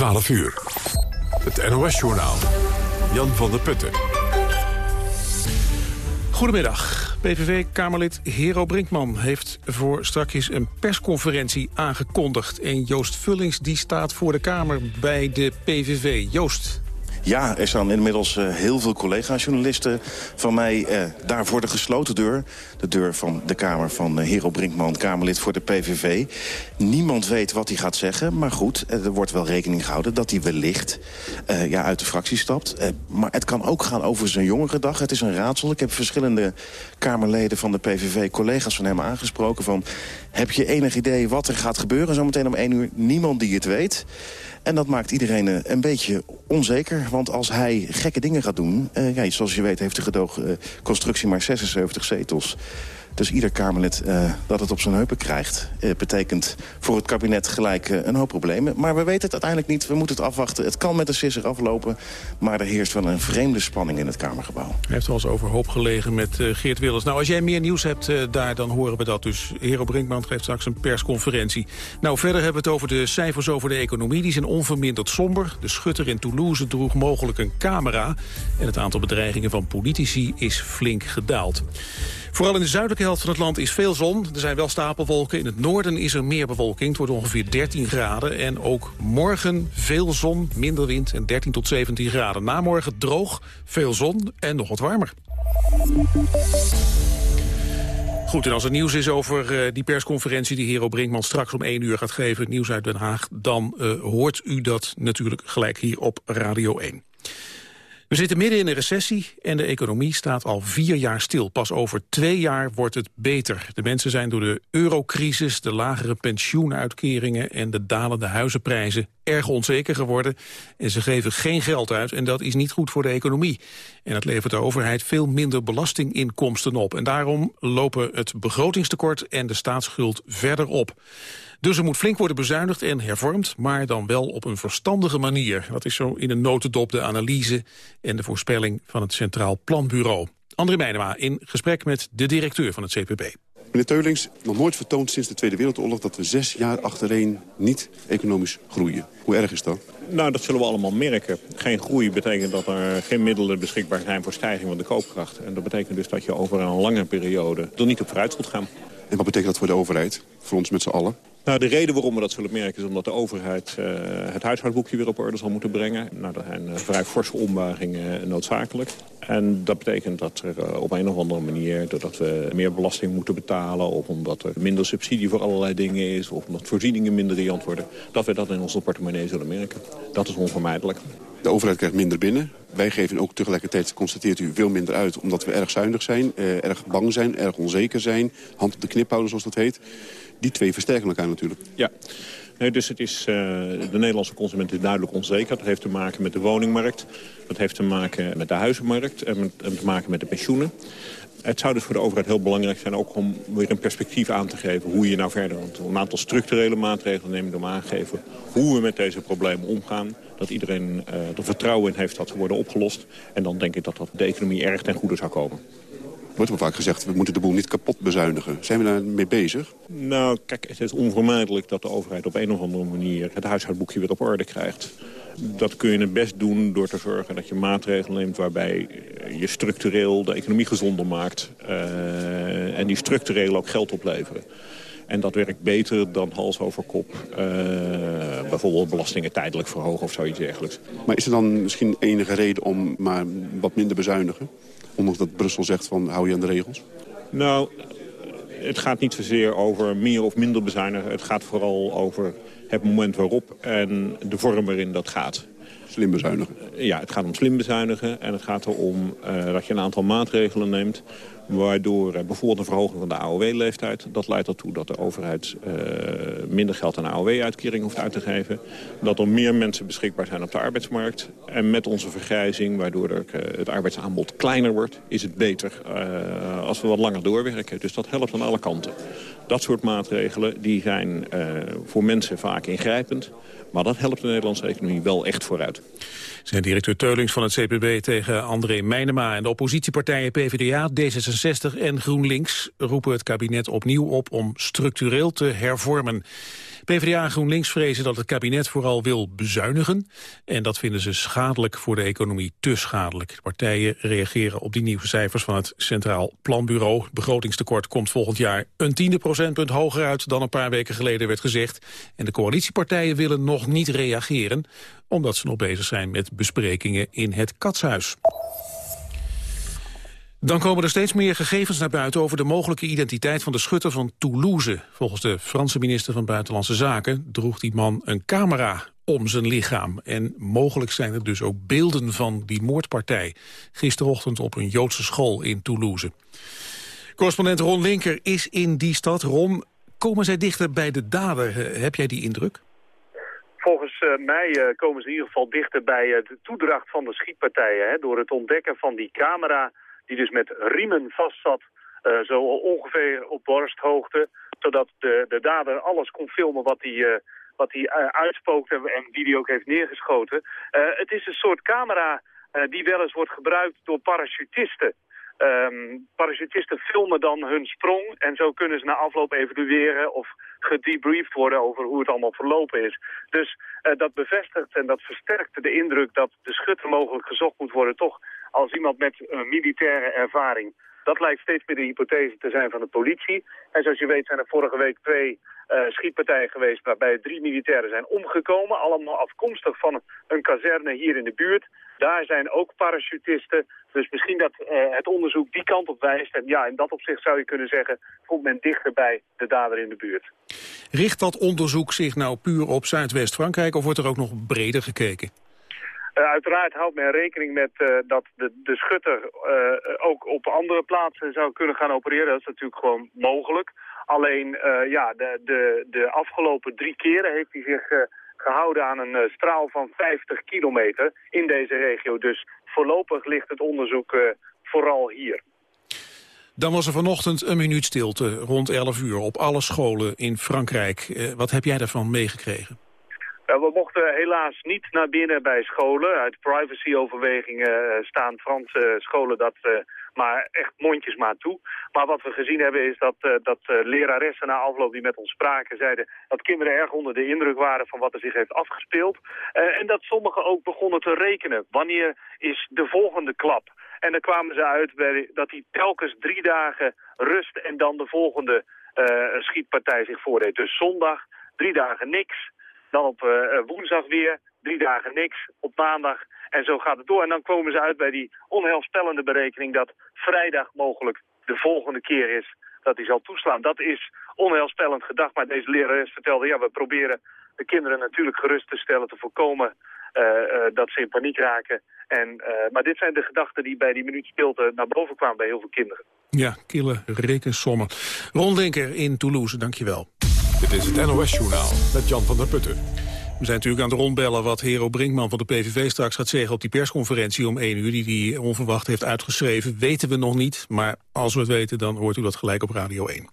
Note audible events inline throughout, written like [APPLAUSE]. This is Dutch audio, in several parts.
12 uur. Het NOS-journaal. Jan van der Putten. Goedemiddag. PVV-Kamerlid Hero Brinkman heeft voor strakjes een persconferentie aangekondigd. En Joost Vullings die staat voor de Kamer bij de PVV. Joost, ja, er staan inmiddels uh, heel veel collega-journalisten van mij uh, daar voor de gesloten deur. De deur van de Kamer van uh, Hero Brinkman, Kamerlid voor de PVV. Niemand weet wat hij gaat zeggen, maar goed, er wordt wel rekening gehouden... dat hij wellicht ja, uit de fractie stapt. maar het kan ook gaan over zijn jongere dag. Het is een raadsel. Ik heb verschillende Kamerleden van de PVV, collega's van hem aangesproken... van heb je enig idee wat er gaat gebeuren zometeen om één uur? Niemand die het weet. En dat maakt iedereen eh, een beetje onzeker. Want als hij gekke dingen gaat doen... Uh, ja, zoals je weet heeft de gedoogconstructie maar 76 zetels. Dus ieder Kamerlid uh, dat het op zijn heupen krijgt... Uh, betekent voor het kabinet gelijk uh, een hoop problemen. Maar we weten het uiteindelijk niet. We moeten het afwachten. Het kan met een sisser aflopen. Maar er heerst wel een vreemde spanning in het Kamergebouw. Hij heeft wel eens overhoop gelegen met Geert Wilders. Nou, als jij meer nieuws hebt daar, dan horen we dat. Dus Hero Brinkman geeft straks een persconferentie. Nou, verder hebben we het over de cijfers over de economie. Die zijn onverminderd somber. De schutter in Toulouse droeg mogelijk een camera. En het aantal bedreigingen van politici is flink gedaald. Vooral in de zuidelijke helft van het land is veel zon. Er zijn wel stapelwolken. In het noorden is er meer bewolking. Het wordt ongeveer 13 graden. En ook morgen veel zon, minder wind en 13 tot 17 graden. Namorgen droog, veel zon en nog wat warmer. Goed, en als er nieuws is over uh, die persconferentie die Hero Brinkman straks om 1 uur gaat geven, nieuws uit Den Haag, dan uh, hoort u dat natuurlijk gelijk hier op Radio 1. We zitten midden in een recessie en de economie staat al vier jaar stil. Pas over twee jaar wordt het beter. De mensen zijn door de eurocrisis, de lagere pensioenuitkeringen... en de dalende huizenprijzen erg onzeker geworden. En ze geven geen geld uit en dat is niet goed voor de economie. En dat levert de overheid veel minder belastinginkomsten op. En daarom lopen het begrotingstekort en de staatsschuld verder op. Dus er moet flink worden bezuinigd en hervormd, maar dan wel op een verstandige manier. Dat is zo in een notendop de analyse en de voorspelling van het Centraal Planbureau. André Meijnema in gesprek met de directeur van het CPB. Meneer Teulings, nog nooit vertoond sinds de Tweede Wereldoorlog... dat we zes jaar achtereen niet economisch groeien. Hoe erg is dat? Nou, dat zullen we allemaal merken. Geen groei betekent dat er geen middelen beschikbaar zijn voor stijging van de koopkracht. En dat betekent dus dat je over een lange periode er niet op vooruit zult gaan. En wat betekent dat voor de overheid, voor ons met z'n allen? Nou, de reden waarom we dat zullen merken is omdat de overheid uh, het huishoudboekje weer op orde zal moeten brengen. Nou, dat zijn uh, vrij forse ombuigingen noodzakelijk. En dat betekent dat er op een of andere manier, doordat we meer belasting moeten betalen... of omdat er minder subsidie voor allerlei dingen is... of omdat voorzieningen minder riant worden... dat we dat in onze portemonnee zullen merken. Dat is onvermijdelijk. De overheid krijgt minder binnen. Wij geven ook tegelijkertijd, constateert u, veel minder uit... omdat we erg zuinig zijn, erg bang zijn, erg onzeker zijn. Hand op de knip houden, zoals dat heet die twee versterken elkaar natuurlijk. Ja. Nee, dus het is, uh, de Nederlandse consument is duidelijk onzeker. Dat heeft te maken met de woningmarkt. Dat heeft te maken met de huizenmarkt. En, met, te maken met de pensioenen. Het zou dus voor de overheid heel belangrijk zijn ook om weer een perspectief aan te geven hoe je nou verder. Want een aantal structurele maatregelen nemen om aangeven hoe we met deze problemen omgaan. Dat iedereen uh, er vertrouwen in heeft dat ze worden opgelost. En dan denk ik dat dat de economie erg ten goede zou komen wordt wel vaak gezegd, we moeten de boel niet kapot bezuinigen. Zijn we daar mee bezig? Nou, kijk, het is onvermijdelijk dat de overheid op een of andere manier... het huishoudboekje weer op orde krijgt. Dat kun je het best doen door te zorgen dat je maatregelen neemt... waarbij je structureel de economie gezonder maakt. Uh, en die structureel ook geld opleveren. En dat werkt beter dan hals over kop. Uh, bijvoorbeeld belastingen tijdelijk verhogen of zoiets dergelijks. Maar is er dan misschien enige reden om maar wat minder bezuinigen? Ondanks dat Brussel zegt van hou je aan de regels? Nou, het gaat niet zozeer over meer of minder bezuinigen. Het gaat vooral over het moment waarop en de vorm waarin dat gaat. Slim bezuinigen? Ja, het gaat om slim bezuinigen. En het gaat erom uh, dat je een aantal maatregelen neemt... Waardoor uh, bijvoorbeeld een verhoging van de AOW-leeftijd... dat leidt ertoe dat de overheid uh, minder geld aan AOW-uitkering hoeft uit te geven. Dat er meer mensen beschikbaar zijn op de arbeidsmarkt. En met onze vergrijzing, waardoor uh, het arbeidsaanbod kleiner wordt... is het beter als we wat langer doorwerken. Dus dat helpt aan alle kanten. Dat soort maatregelen die zijn voor mensen vaak ingrijpend... Maar dat helpt de Nederlandse economie wel echt vooruit. Zijn directeur Teulings van het CPB tegen André Meijnema. En de oppositiepartijen PvdA, D66 en GroenLinks roepen het kabinet opnieuw op om structureel te hervormen. PvdA en GroenLinks vrezen dat het kabinet vooral wil bezuinigen. En dat vinden ze schadelijk voor de economie, te schadelijk. De partijen reageren op die nieuwe cijfers van het Centraal Planbureau. Het begrotingstekort komt volgend jaar een tiende procentpunt hoger uit... dan een paar weken geleden werd gezegd. En de coalitiepartijen willen nog niet reageren... omdat ze nog bezig zijn met besprekingen in het Katshuis. Dan komen er steeds meer gegevens naar buiten over de mogelijke identiteit van de schutter van Toulouse. Volgens de Franse minister van Buitenlandse Zaken droeg die man een camera om zijn lichaam. En mogelijk zijn er dus ook beelden van die moordpartij. Gisterochtend op een Joodse school in Toulouse. Correspondent Ron Linker is in die stad. Ron, komen zij dichter bij de dader? Heb jij die indruk? Volgens uh, mij uh, komen ze in ieder geval dichter bij uh, de toedracht van de schietpartijen. Hè, door het ontdekken van die camera die dus met riemen vastzat, uh, zo ongeveer op borsthoogte, zodat de, de dader alles kon filmen wat hij... Uh, wat hij uh, uitspookte en die hij ook heeft neergeschoten. het is een soort camera die wel eens wordt gebruikt door parachutisten. Um, parachutisten filmen dan hun sprong en zo kunnen ze na afloop evalueren of gedebriefd worden over hoe het allemaal verlopen is. Dus dat bevestigt en dat versterkt de indruk dat de schutter mogelijk gezocht moet worden toch als iemand met een militaire ervaring. Dat lijkt steeds meer de hypothese te zijn van de politie. En zoals je weet zijn er vorige week twee uh, schietpartijen geweest waarbij drie militairen zijn omgekomen. Allemaal afkomstig van een kazerne hier in de buurt. Daar zijn ook parachutisten. Dus misschien dat uh, het onderzoek die kant op wijst. En ja, in dat opzicht zou je kunnen zeggen, komt men dichter bij de dader in de buurt. Richt dat onderzoek zich nou puur op Zuidwest-Frankrijk of wordt er ook nog breder gekeken? Uh, uiteraard houdt men rekening met uh, dat de, de schutter uh, ook op andere plaatsen zou kunnen gaan opereren. Dat is natuurlijk gewoon mogelijk. Alleen ja, de, de, de afgelopen drie keren heeft hij zich gehouden aan een straal van 50 kilometer in deze regio. Dus voorlopig ligt het onderzoek vooral hier. Dan was er vanochtend een minuut stilte rond 11 uur op alle scholen in Frankrijk. wat heb jij daarvan meegekregen? We mochten helaas niet naar binnen bij scholen. Uit privacyoverwegingen eh, staan Franse scholen dat maar echt mondjesmaat toe. Maar wat we gezien hebben is dat, dat leraressen na afloop die met ons spraken zeiden... dat kinderen erg onder de indruk waren van wat er zich heeft afgespeeld. en dat sommigen ook begonnen te rekenen. Wanneer is de volgende klap? En dan kwamen ze uit bij dat hij telkens drie dagen rust en dan de volgende schietpartij zich voordeed. Dus zondag, drie dagen niks... Dan op uh, woensdag weer, drie dagen niks. Op maandag en zo gaat het door. En dan komen ze uit bij die onheilspellende berekening dat vrijdag mogelijk de volgende keer is dat hij zal toeslaan. Dat is onheilspellend gedacht, maar deze lerares vertelde... ja, we proberen de kinderen natuurlijk gerust te stellen, te voorkomen uh, dat ze in paniek raken. En, maar dit zijn de gedachten die bij die minuut stilte naar boven kwamen bij heel veel kinderen. Ja, kille rekensommen. Ron Denker in Toulouse, dankjewel. Dit is het NOS-journaal met Jan van der Putten. We zijn natuurlijk aan het rondbellen wat Hero Brinkman van de PVV straks gaat zeggen op die persconferentie om 1 uur die hij onverwacht heeft uitgeschreven. Weten we nog niet, maar als we het weten dan hoort u dat gelijk op Radio 1.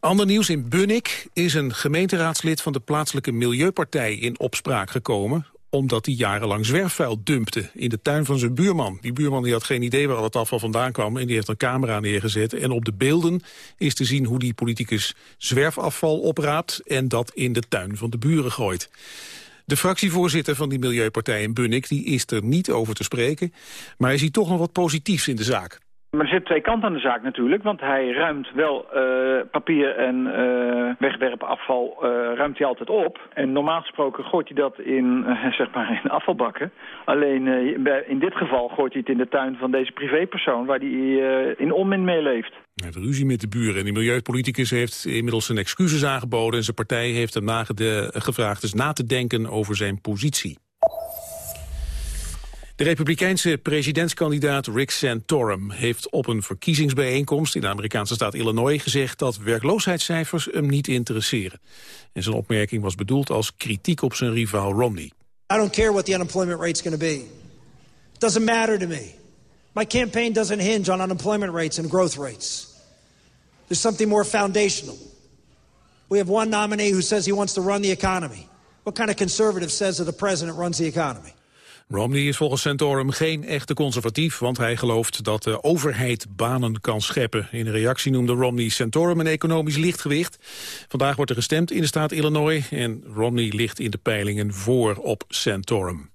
Ander nieuws in Bunnik is een gemeenteraadslid van de plaatselijke Milieupartij in opspraak gekomen omdat hij jarenlang zwerfvuil dumpte in de tuin van zijn buurman. Die buurman die had geen idee waar al het afval vandaan kwam... en die heeft een camera neergezet. En op de beelden is te zien hoe die politicus zwerfafval opraapt... en dat in de tuin van de buren gooit. De fractievoorzitter van die Milieupartij in Bunnik die is er niet over te spreken... maar hij ziet toch nog wat positiefs in de zaak. Maar er zit twee kanten aan de zaak natuurlijk, want hij ruimt wel uh, papier en uh, wegwerpafval uh, ruimt hij altijd op. En normaal gesproken gooit hij dat in, [LAUGHS] zeg maar in afvalbakken. Alleen in dit geval gooit hij het in de tuin van deze privépersoon waar hij in onmin mee leeft. Hij heeft ruzie met de buren en de milieupoliticus heeft inmiddels zijn excuses aangeboden... en zijn partij heeft hem gevraagd dus na te denken over zijn positie. De republikeinse presidentskandidaat Rick Santorum heeft op een verkiezingsbijeenkomst in de Amerikaanse staat Illinois gezegd dat werkloosheidscijfers hem niet interesseren. En zijn opmerking was bedoeld als kritiek op zijn rivaal Romney. I don't care what the unemployment rate's going to be. It doesn't matter to me. My campaign doesn't hinge on unemployment rates and growth rates. There's something more foundational. We have one nominee who says he wants to run the economy. What kind of conservative says that the president runs the economy? Romney is volgens Santorum geen echte conservatief, want hij gelooft dat de overheid banen kan scheppen. In reactie noemde Romney Santorum een economisch lichtgewicht. Vandaag wordt er gestemd in de staat Illinois en Romney ligt in de peilingen voor op Santorum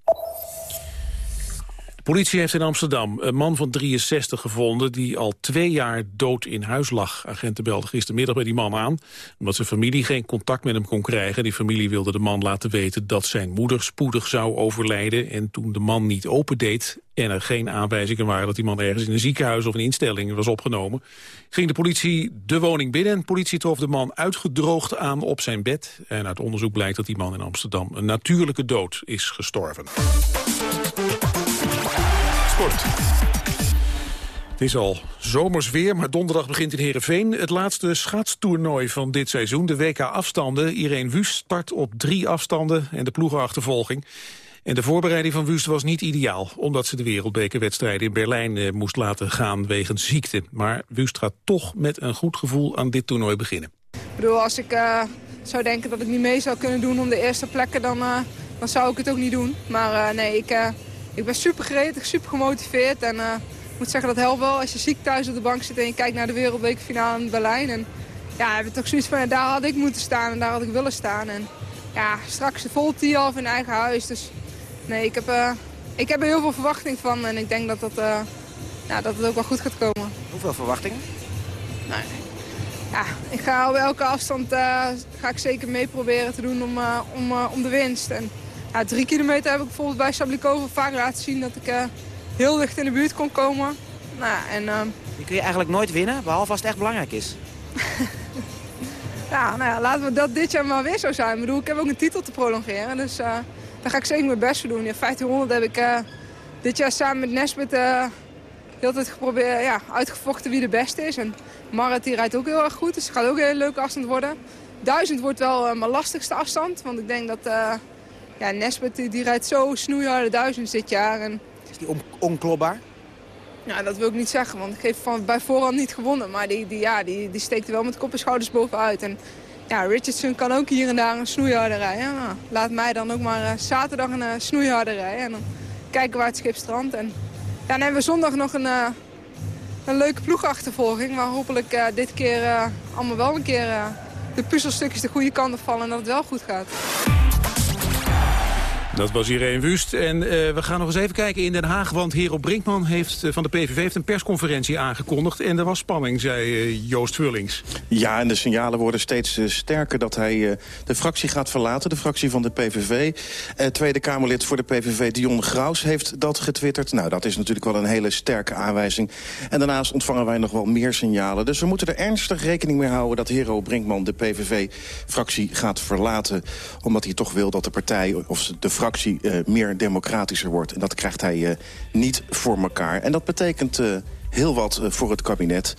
politie heeft in Amsterdam een man van 63 gevonden... die al twee jaar dood in huis lag. Agenten belden gistermiddag bij die man aan... omdat zijn familie geen contact met hem kon krijgen. Die familie wilde de man laten weten dat zijn moeder spoedig zou overlijden. En toen de man niet opendeed en er geen aanwijzingen waren... dat die man ergens in een ziekenhuis of een instelling was opgenomen... ging de politie de woning binnen. De politie trof de man uitgedroogd aan op zijn bed. En uit onderzoek blijkt dat die man in Amsterdam... een natuurlijke dood is gestorven. Het is al zomers weer, maar donderdag begint in Heerenveen... het laatste schaatstoernooi van dit seizoen, de WK-afstanden. Irene Wust start op drie afstanden en de ploegenachtervolging. En de voorbereiding van Wust was niet ideaal... omdat ze de wereldbekerwedstrijd in Berlijn eh, moest laten gaan wegens ziekte. Maar Wust gaat toch met een goed gevoel aan dit toernooi beginnen. Ik bedoel, als ik uh, zou denken dat ik niet mee zou kunnen doen om de eerste plekken... dan, uh, dan zou ik het ook niet doen. Maar nee, ik ik ben super gretig, super gemotiveerd. En uh, ik moet zeggen, dat helpt wel als je ziek thuis op de bank zit en je kijkt naar de wereldbekerfinale in Berlijn. En ja, heb je toch zoiets van, daar had ik moeten staan en daar had ik willen staan. En ja, straks de volle half in eigen huis. Dus nee, ik heb, uh, ik heb er heel veel verwachting van. En ik denk dat, dat, uh, ja, dat het ook wel goed gaat komen. Hoeveel verwachtingen? Nee. Ja, ik ga op elke afstand ga ik zeker mee proberen te doen om, om, om de winst. En, ja, drie kilometer heb ik bijvoorbeeld bij Sablikova vaak laten zien dat ik uh, heel dicht in de buurt kon komen. Nou, en, uh, Die kun je eigenlijk nooit winnen, behalve als het echt belangrijk is. [LAUGHS] ja, nou ja, laten we dat dit jaar maar weer zo zijn. Ik bedoel, ik heb ook een titel te prolongeren, dus uh, daar ga ik zeker mijn best voor doen. Ja, 1500 heb ik dit jaar samen met Nesbit heel tijd geprobeerd, ja, uitgevochten wie de beste is. En Marit die rijdt ook heel erg goed, dus het gaat ook een hele leuke afstand worden. 1000 wordt wel mijn lastigste afstand, want ik denk dat ja, Nesbit die, die rijdt zo snoeiharde duizend dit jaar. En... Is die on onklopbaar? Ja, dat wil ik niet zeggen, want ik heeft van, bij voorhand niet gewonnen. Maar die, die, ja, die, die steekt er wel met kop en schouders bovenuit. En ja, Richardson kan ook hier en daar een snoeiharde rijden. Nou, laat mij dan ook maar uh, zaterdag een uh, snoeiharde rijden. En dan kijken waar het schip strandt. En ja, dan hebben we zondag nog een, uh, een leuke ploegachtervolging. Waar hopelijk dit keer allemaal wel een keer de puzzelstukjes de goede kant op vallen. En dat het wel goed gaat. Dat was Irene Wust. En uh, we gaan nog eens even kijken in Den Haag. Want Hero Brinkman heeft, uh, van de PVV heeft een persconferentie aangekondigd. En er was spanning, zei uh, Joost Vullings. Ja, en de signalen worden steeds sterker dat hij de fractie gaat verlaten. De fractie van de PVV. Tweede Kamerlid voor de PVV, Dion Graus, heeft dat getwitterd. Nou, dat is natuurlijk wel een hele sterke aanwijzing. En daarnaast ontvangen wij nog wel meer signalen. Dus we moeten er ernstig rekening mee houden dat Hero Brinkman de PVV-fractie gaat verlaten. Omdat hij toch wil dat de partij of de fractie fractie uh, meer democratischer wordt. En dat krijgt hij uh, niet voor elkaar. En dat betekent uh, heel wat voor het kabinet.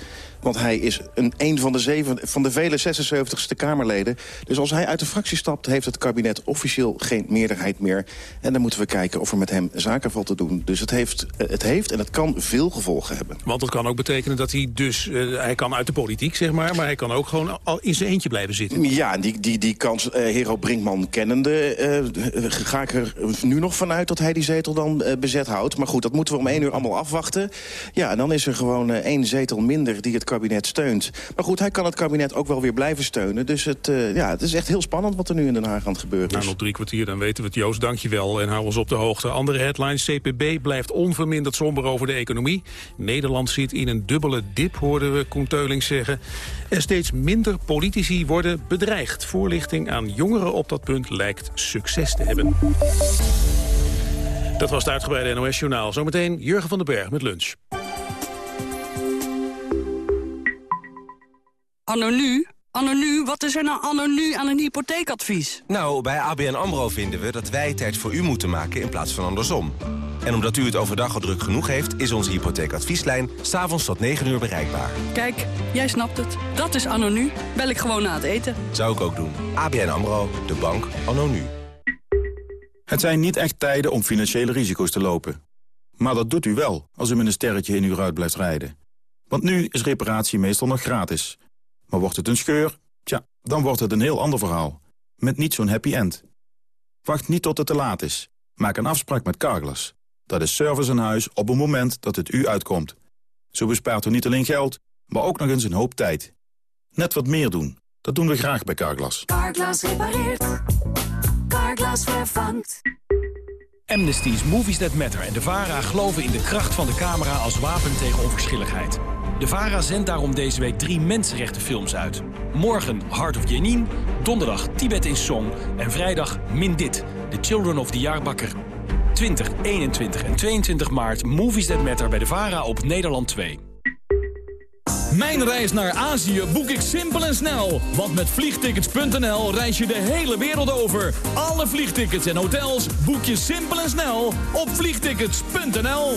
Want hij is een, een van, de zeven, van de vele 76ste Kamerleden. Dus als hij uit de fractie stapt, heeft het kabinet officieel geen meerderheid meer. En dan moeten we kijken of er met hem zaken valt te doen. Dus het heeft, het heeft en het kan veel gevolgen hebben. Want het kan ook betekenen dat hij dus... Uh, hij kan uit de politiek, zeg maar... maar hij kan ook gewoon al in zijn eentje blijven zitten. Ja, die, die, die kans, uh, Hero Brinkman kennende... Uh, ga ik er nu nog vanuit dat hij die zetel dan bezet houdt. Maar goed, dat moeten we om één uur allemaal afwachten. Ja, en dan is er gewoon één zetel minder die het kabinet steunt. Maar goed, hij kan het kabinet ook wel weer blijven steunen. Dus het, uh, ja, het is echt heel spannend wat er nu in Den Haag aan het gebeuren nou, is. Nou, nog drie kwartier, dan weten we het. Joost, dankjewel en hou ons op de hoogte. Andere headlines. CPB blijft onverminderd somber over de economie. Nederland zit in een dubbele dip, hoorden we Koen Teulings zeggen. En steeds minder politici worden bedreigd. Voorlichting aan jongeren op dat punt lijkt succes te hebben. Dat was het uitgebreide NOS-journaal. Zometeen Jurgen van den Berg met lunch. Anno nu? Anno nu? Wat is er nou anno nu aan een hypotheekadvies? Nou, bij ABN AMRO vinden we dat wij tijd voor u moeten maken in plaats van andersom. En omdat u het overdag al druk genoeg heeft... is onze hypotheekadvieslijn s'avonds tot 9 uur bereikbaar. Kijk, jij snapt het. Dat is anno nu. Bel ik gewoon na het eten. Zou ik ook doen. ABN AMRO, de bank anno nu. Het zijn niet echt tijden om financiële risico's te lopen. Maar dat doet u wel als u met een sterretje in uw ruit blijft rijden. Want nu is reparatie meestal nog gratis... Maar wordt het een scheur? Tja, dan wordt het een heel ander verhaal. Met niet zo'n happy end. Wacht niet tot het te laat is. Maak een afspraak met Carglass. Dat is service aan huis op het moment dat het u uitkomt. Zo bespaart u niet alleen geld, maar ook nog eens een hoop tijd. Net wat meer doen. Dat doen we graag bij Carglass. Carglass repareert. Carglass vervangt. Amnesty's Movies That Matter en de VARA geloven in de kracht van de camera als wapen tegen onverschilligheid. De VARA zendt daarom deze week drie mensenrechtenfilms uit. Morgen Heart of Jenin, donderdag Tibet in Song en vrijdag Mindit, The Children of the Jaarbakker. 20, 21 en 22 maart Movies That Matter bij de VARA op Nederland 2. Mijn reis naar Azië boek ik simpel en snel. Want met vliegtickets.nl reis je de hele wereld over. Alle vliegtickets en hotels boek je simpel en snel op vliegtickets.nl.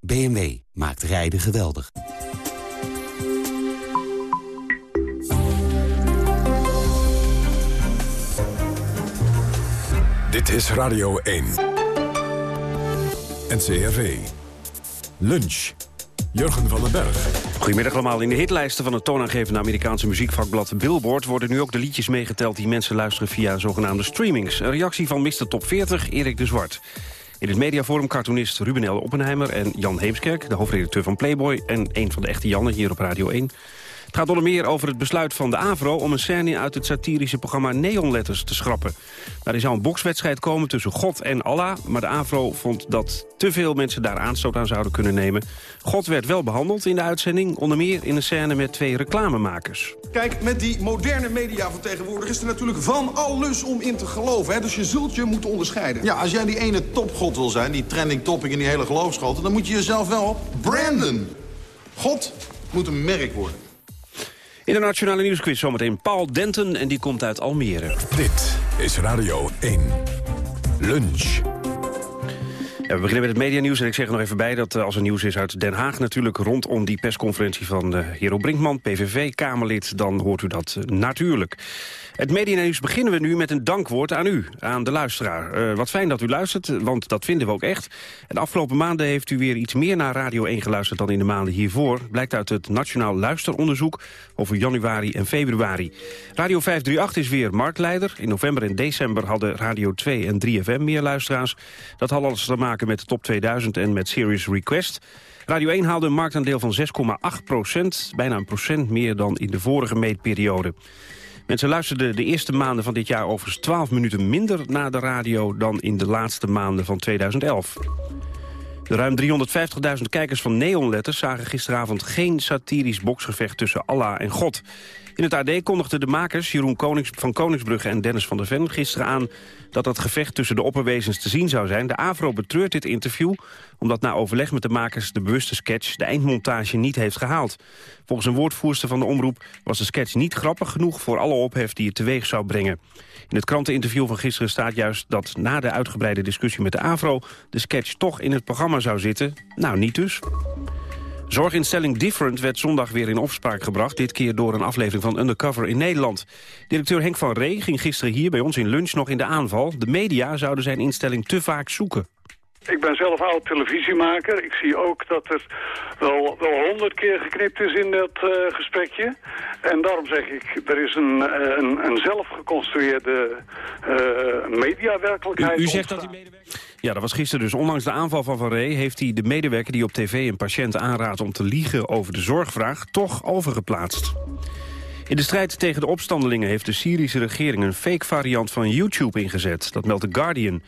BMW maakt rijden geweldig. Dit is Radio 1. NCRV. Lunch. Jurgen van den Berg. Goedemiddag allemaal. In de hitlijsten van het toonaangevende Amerikaanse muziekvakblad Billboard... worden nu ook de liedjes meegeteld die mensen luisteren via zogenaamde streamings. Een reactie van Mr. Top 40, Erik de Zwart. In het mediaforum cartoonist Ruben L. Oppenheimer en Jan Heemskerk... de hoofdredacteur van Playboy en een van de echte Jannen hier op Radio 1... Het gaat onder meer over het besluit van de AVRO om een scène uit het satirische programma Neonletters te schrappen. Daar zou een bokswedstrijd komen tussen God en Allah, maar de AVRO vond dat te veel mensen daar aanstoot aan zouden kunnen nemen. God werd wel behandeld in de uitzending, onder meer in een scène met twee reclamemakers. Kijk, met die moderne media van tegenwoordig is er natuurlijk van alles om in te geloven. Hè? Dus je zult je moeten onderscheiden. Ja, als jij die ene topgod wil zijn, die trending topic in die hele geloofschoten... dan moet je jezelf wel branden. God moet een merk worden. In de Nationale Nieuwsquiz zometeen Paul Denton en die komt uit Almere. Dit is Radio 1. Lunch. We beginnen met het medianieuws en ik zeg er nog even bij dat uh, als er nieuws is uit Den Haag natuurlijk rondom die persconferentie van uh, Hero Brinkman, PVV-Kamerlid, dan hoort u dat uh, natuurlijk. Het medianieuws beginnen we nu met een dankwoord aan u, aan de luisteraar. Wat fijn dat u luistert, want dat vinden we ook echt. En de afgelopen maanden heeft u weer iets meer naar Radio 1 geluisterd dan in de maanden hiervoor. Blijkt uit het Nationaal Luisteronderzoek over januari en februari. Radio 538 is weer marktleider. In november en december hadden Radio 2 en 3FM meer luisteraars. Dat had alles te maken met de top 2000 en met Serious Request. Radio 1 haalde een marktaandeel van 6,8 procent, bijna een procent meer dan in de vorige meetperiode. Mensen luisterden de eerste maanden van dit jaar overigens 12 minuten minder naar de radio dan in de laatste maanden van 2011. De ruim 350.000 kijkers van Neonletters zagen gisteravond geen satirisch boksgevecht tussen Allah en God. In het AD kondigden de makers Jeroen Konings van Koningsbrugge en Dennis van der Ven gisteren aan dat dat gevecht tussen de opperwezens te zien zou zijn. De AVRO betreurt dit interview omdat na overleg met de makers de bewuste sketch de eindmontage niet heeft gehaald. Volgens een woordvoerster van de omroep was de sketch niet grappig genoeg voor alle ophef die het teweeg zou brengen. In het kranteninterview van gisteren staat juist dat na de uitgebreide discussie met de AVRO de sketch toch in het programma zou zitten. Nou, niet dus. Zorginstelling Different werd zondag weer in opspraak gebracht. Dit keer door een aflevering van Undercover in Nederland. Directeur Henk van Ree ging gisteren hier bij ons in lunch nog in de aanval. De media zouden zijn instelling te vaak zoeken. Ik ben zelf oud televisiemaker. Ik zie ook dat er wel honderd keer geknipt is in dat uh, gesprekje. En daarom zeg ik, er is een, uh, een, een zelf geconstrueerde uh, mediawerkelijkheid. U, u zegt dat die medewerker... Ja, dat was gisteren dus. Ondanks de aanval van Van Ree heeft hij de medewerker die op tv een patiënt aanraadt om te liegen over de zorgvraag toch overgeplaatst. In de strijd tegen de opstandelingen heeft de Syrische regering een fake variant van YouTube ingezet. Dat meldt The Guardian.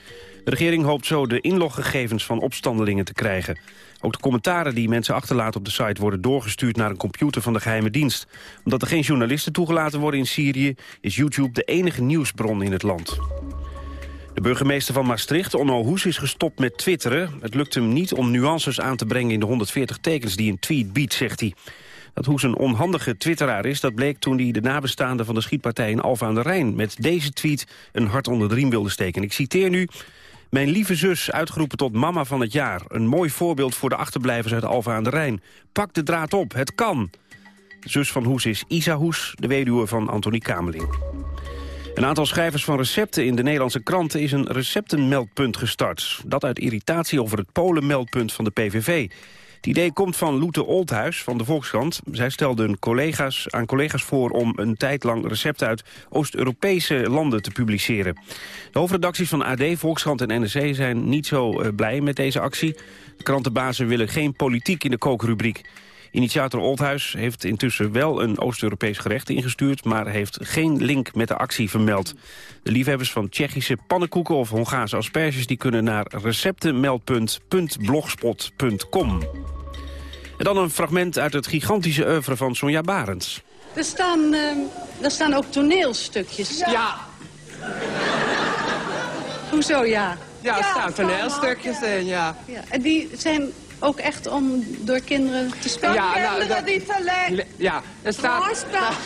De regering hoopt zo de inloggegevens van opstandelingen te krijgen. Ook de commentaren die mensen achterlaten op de site worden doorgestuurd naar een computer van de geheime dienst. Omdat er geen journalisten toegelaten worden in Syrië is YouTube de enige nieuwsbron in het land. De burgemeester van Maastricht, Onno Hoes, is gestopt met twitteren. Het lukt hem niet om nuances aan te brengen in de 140 tekens die een tweet biedt, zegt hij. Dat Hoes een onhandige twitteraar is, dat bleek toen hij de nabestaanden van de schietpartij in Alfa aan de Rijn met deze tweet een hart onder de riem wilde steken. Ik citeer nu... Mijn lieve zus, uitgeroepen tot mama van het jaar. Een mooi voorbeeld voor de achterblijvers uit Alfa aan de Rijn. Pak de draad op, het kan. De zus van Hoes is Isa Hoes, de weduwe van Antonie Kameling. Een aantal schrijvers van recepten in de Nederlandse kranten is een receptenmeldpunt gestart. Dat uit irritatie over het Polenmeldpunt van de PVV. Het idee komt van Loete Oldhuis van de Volkskrant. Zij stelde collega's, aan collega's voor om een tijd lang recepten uit Oost-Europese landen te publiceren. De hoofdredacties van AD, Volkskrant en NRC zijn niet zo uh, blij met deze actie. De krantenbazen willen geen politiek in de kookrubriek. Initiator Oldhuis heeft intussen wel een Oost-Europees gerecht ingestuurd... maar heeft geen link met de actie vermeld. De liefhebbers van Tsjechische pannenkoeken of Hongaarse asperges... die kunnen naar receptenmeldpunt.blogspot.com. En dan een fragment uit het gigantische oeuvre van Sonja Barends. Er staan, uh, er staan ook toneelstukjes. Ja. ja. Hoezo ja? Ja, er staan toneelstukjes in, ja. ja. En die zijn ook echt om door kinderen te spelen? Ja, nou, dat, die te Ja, er staat... Hoorspel. [LAUGHS]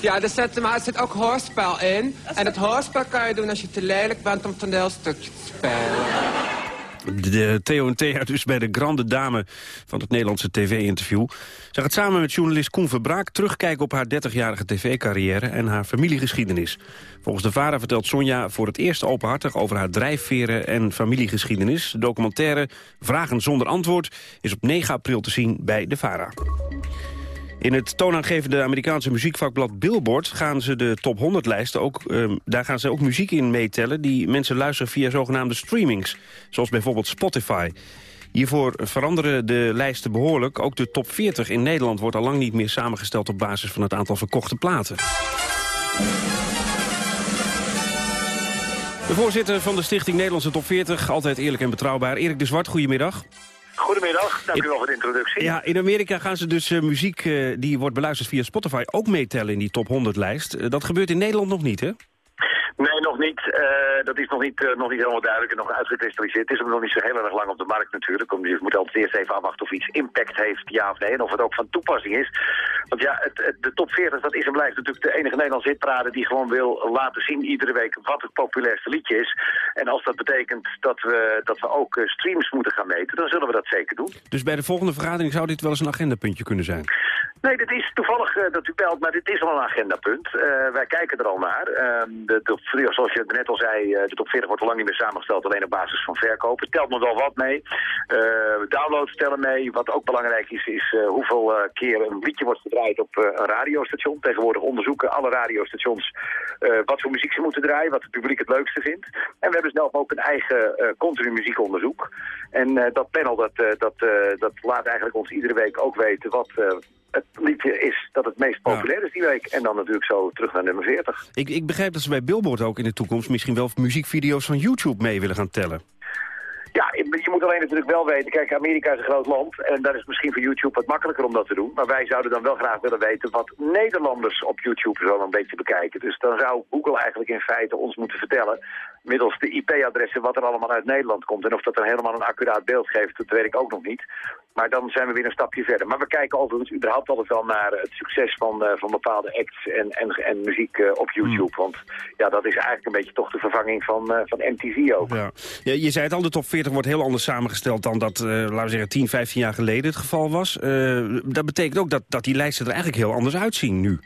Ja, er zit, maar er zit ook hoorspel in. En het hoorspel kan je doen als je te lelijk bent om toneelstukjes te spelen. De Theo en Thea dus bij de grande dame van het Nederlandse tv-interview. Ze gaat samen met journalist Koen Verbraak terugkijken op haar 30-jarige tv-carrière en haar familiegeschiedenis. Volgens de vader vertelt Sonja voor het eerst openhartig over haar drijfveren en familiegeschiedenis. De documentaire Vragen zonder antwoord is op 9 april te zien bij de VARA. In het toonaangevende Amerikaanse muziekvakblad Billboard gaan ze de top 100 lijsten ook, uh, daar gaan ze ook muziek in meetellen die mensen luisteren via zogenaamde streamings, zoals bijvoorbeeld Spotify. Hiervoor veranderen de lijsten behoorlijk. Ook de top 40 in Nederland wordt al lang niet meer samengesteld op basis van het aantal verkochte platen. De voorzitter van de Stichting Nederlandse Top 40, altijd eerlijk en betrouwbaar, Erik de Zwart, goedemiddag. Goedemiddag, dank u wel voor de introductie. Ja, in Amerika gaan ze dus uh, muziek uh, die wordt beluisterd via Spotify ook meetellen in die top 100 lijst. Uh, dat gebeurt in Nederland nog niet, hè? Nee, nog niet. Uh, dat is nog niet, uh, nog niet helemaal duidelijk en nog uitgekristalliseerd. Het is nog niet zo heel erg lang op de markt natuurlijk. Omdat je moet altijd eerst even afwachten of iets impact heeft, ja of nee. En of het ook van toepassing is. Want ja, het, het, de top 40, dat is en blijft natuurlijk de enige Nederlandse hitparade die gewoon wil laten zien iedere week wat het populairste liedje is. En als dat betekent dat we, dat we ook uh, streams moeten gaan meten, dan zullen we dat zeker doen. Dus bij de volgende vergadering zou dit wel eens een agendapuntje kunnen zijn? Nee, dit is toevallig uh, dat u belt, maar dit is al een agendapunt. Wij kijken er al naar. De, de, zoals je net al zei, de top 40 wordt al lang niet meer samengesteld alleen op basis van verkopen. Telt nog wel wat mee. downloads tellen mee. Wat ook belangrijk is, is hoeveel keer een liedje wordt gedraaid op een radiostation. Tegenwoordig onderzoeken alle radiostations wat voor muziek ze moeten draaien, wat het publiek het leukste vindt. En we hebben zelf ook een eigen continu muziekonderzoek. En dat panel dat, dat, dat laat eigenlijk ons iedere week ook weten wat het liedje is dat het meest populair is die week. En dan natuurlijk zo terug naar nummer 40. Ik, ik begrijp dat ze bij Billboard ook in de toekomst misschien wel muziekvideo's van YouTube mee willen gaan tellen. Ja, je moet alleen natuurlijk wel weten, kijk, Amerika is een groot land en daar is misschien voor YouTube wat makkelijker om dat te doen. Maar wij zouden dan wel graag willen weten wat Nederlanders op YouTube zo een beetje bekijken. Dus dan zou Google eigenlijk in feite ons moeten vertellen, middels de IP-adressen, wat er allemaal uit Nederland komt. En of dat dan helemaal een accuraat beeld geeft, dat weet ik ook nog niet. Maar dan zijn we weer een stapje verder. Maar we kijken overigens überhaupt altijd wel naar het succes van, uh, van bepaalde acts en, en, en muziek uh, op YouTube. Hmm. Want ja, dat is eigenlijk een beetje toch de vervanging van, uh, van MTV ook. Ja. ja. je zei het al, de top 40 wordt heel anders samengesteld dan dat, laten we zeggen, 10, 15 jaar geleden het geval was. dat betekent ook dat, dat die lijsten er eigenlijk heel anders uitzien nu.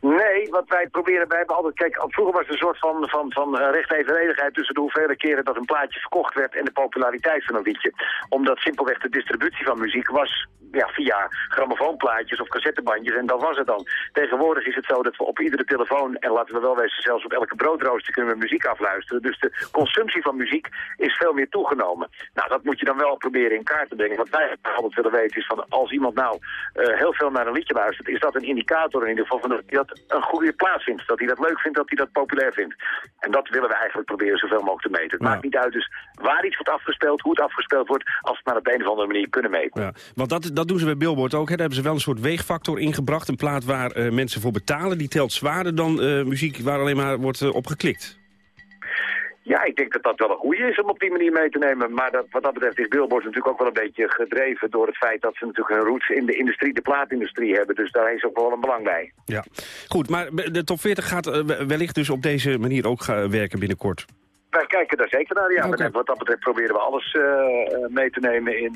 Nee, wat wij proberen, wij hebben altijd, kijk, vroeger was er een soort van, van, van uh, recht tussen de hoeveelheid keren dat een plaatje verkocht werd en de populariteit van een liedje. Omdat simpelweg de distributie van muziek was ja, via grammofoonplaatjes of cassettebandjes en dat was het dan. Tegenwoordig is het zo dat we op iedere telefoon, en laten we wel wezen, zelfs op elke broodrooster kunnen we muziek afluisteren. Dus de consumptie van muziek is veel meer toegenomen. Nou, dat moet je dan wel proberen in kaart te brengen. Wat wij altijd willen weten is van, als iemand nou uh, heel veel naar een liedje luistert, is dat een indicator in ieder geval van een goede plaats vindt. Dat hij dat leuk vindt, dat hij dat populair vindt. En dat willen we eigenlijk proberen zoveel mogelijk te meten. Het ja. maakt niet uit dus waar iets wordt afgespeeld, hoe het afgespeeld wordt, als we het maar op een of andere manier kunnen meten. Ja, want dat, dat doen ze bij Billboard ook. Hè. Daar hebben ze wel een soort weegfactor ingebracht. Een plaat waar uh, mensen voor betalen. Die telt zwaarder dan uh, muziek waar alleen maar wordt uh, op geklikt. Ja, ik denk dat dat wel een goede is om op die manier mee te nemen. Maar dat, wat dat betreft is Billboard natuurlijk ook wel een beetje gedreven door het feit dat ze natuurlijk hun roots in de industrie, de plaatindustrie hebben. Dus daar is ook wel een belang bij. Ja, goed, maar de top 40 gaat eh, wellicht dus op deze manier ook werken binnenkort. Wij kijken daar zeker naar, ja. Wat dat betreft proberen we alles eh, eh, mee te nemen in,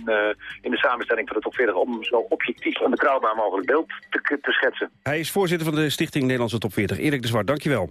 in de samenstelling van de top 40... om zo objectief en betrouwbaar mogelijk beeld te, te schetsen. Hij is voorzitter van de Stichting Nederlandse Top 40. Erik de Zwart, dankjewel.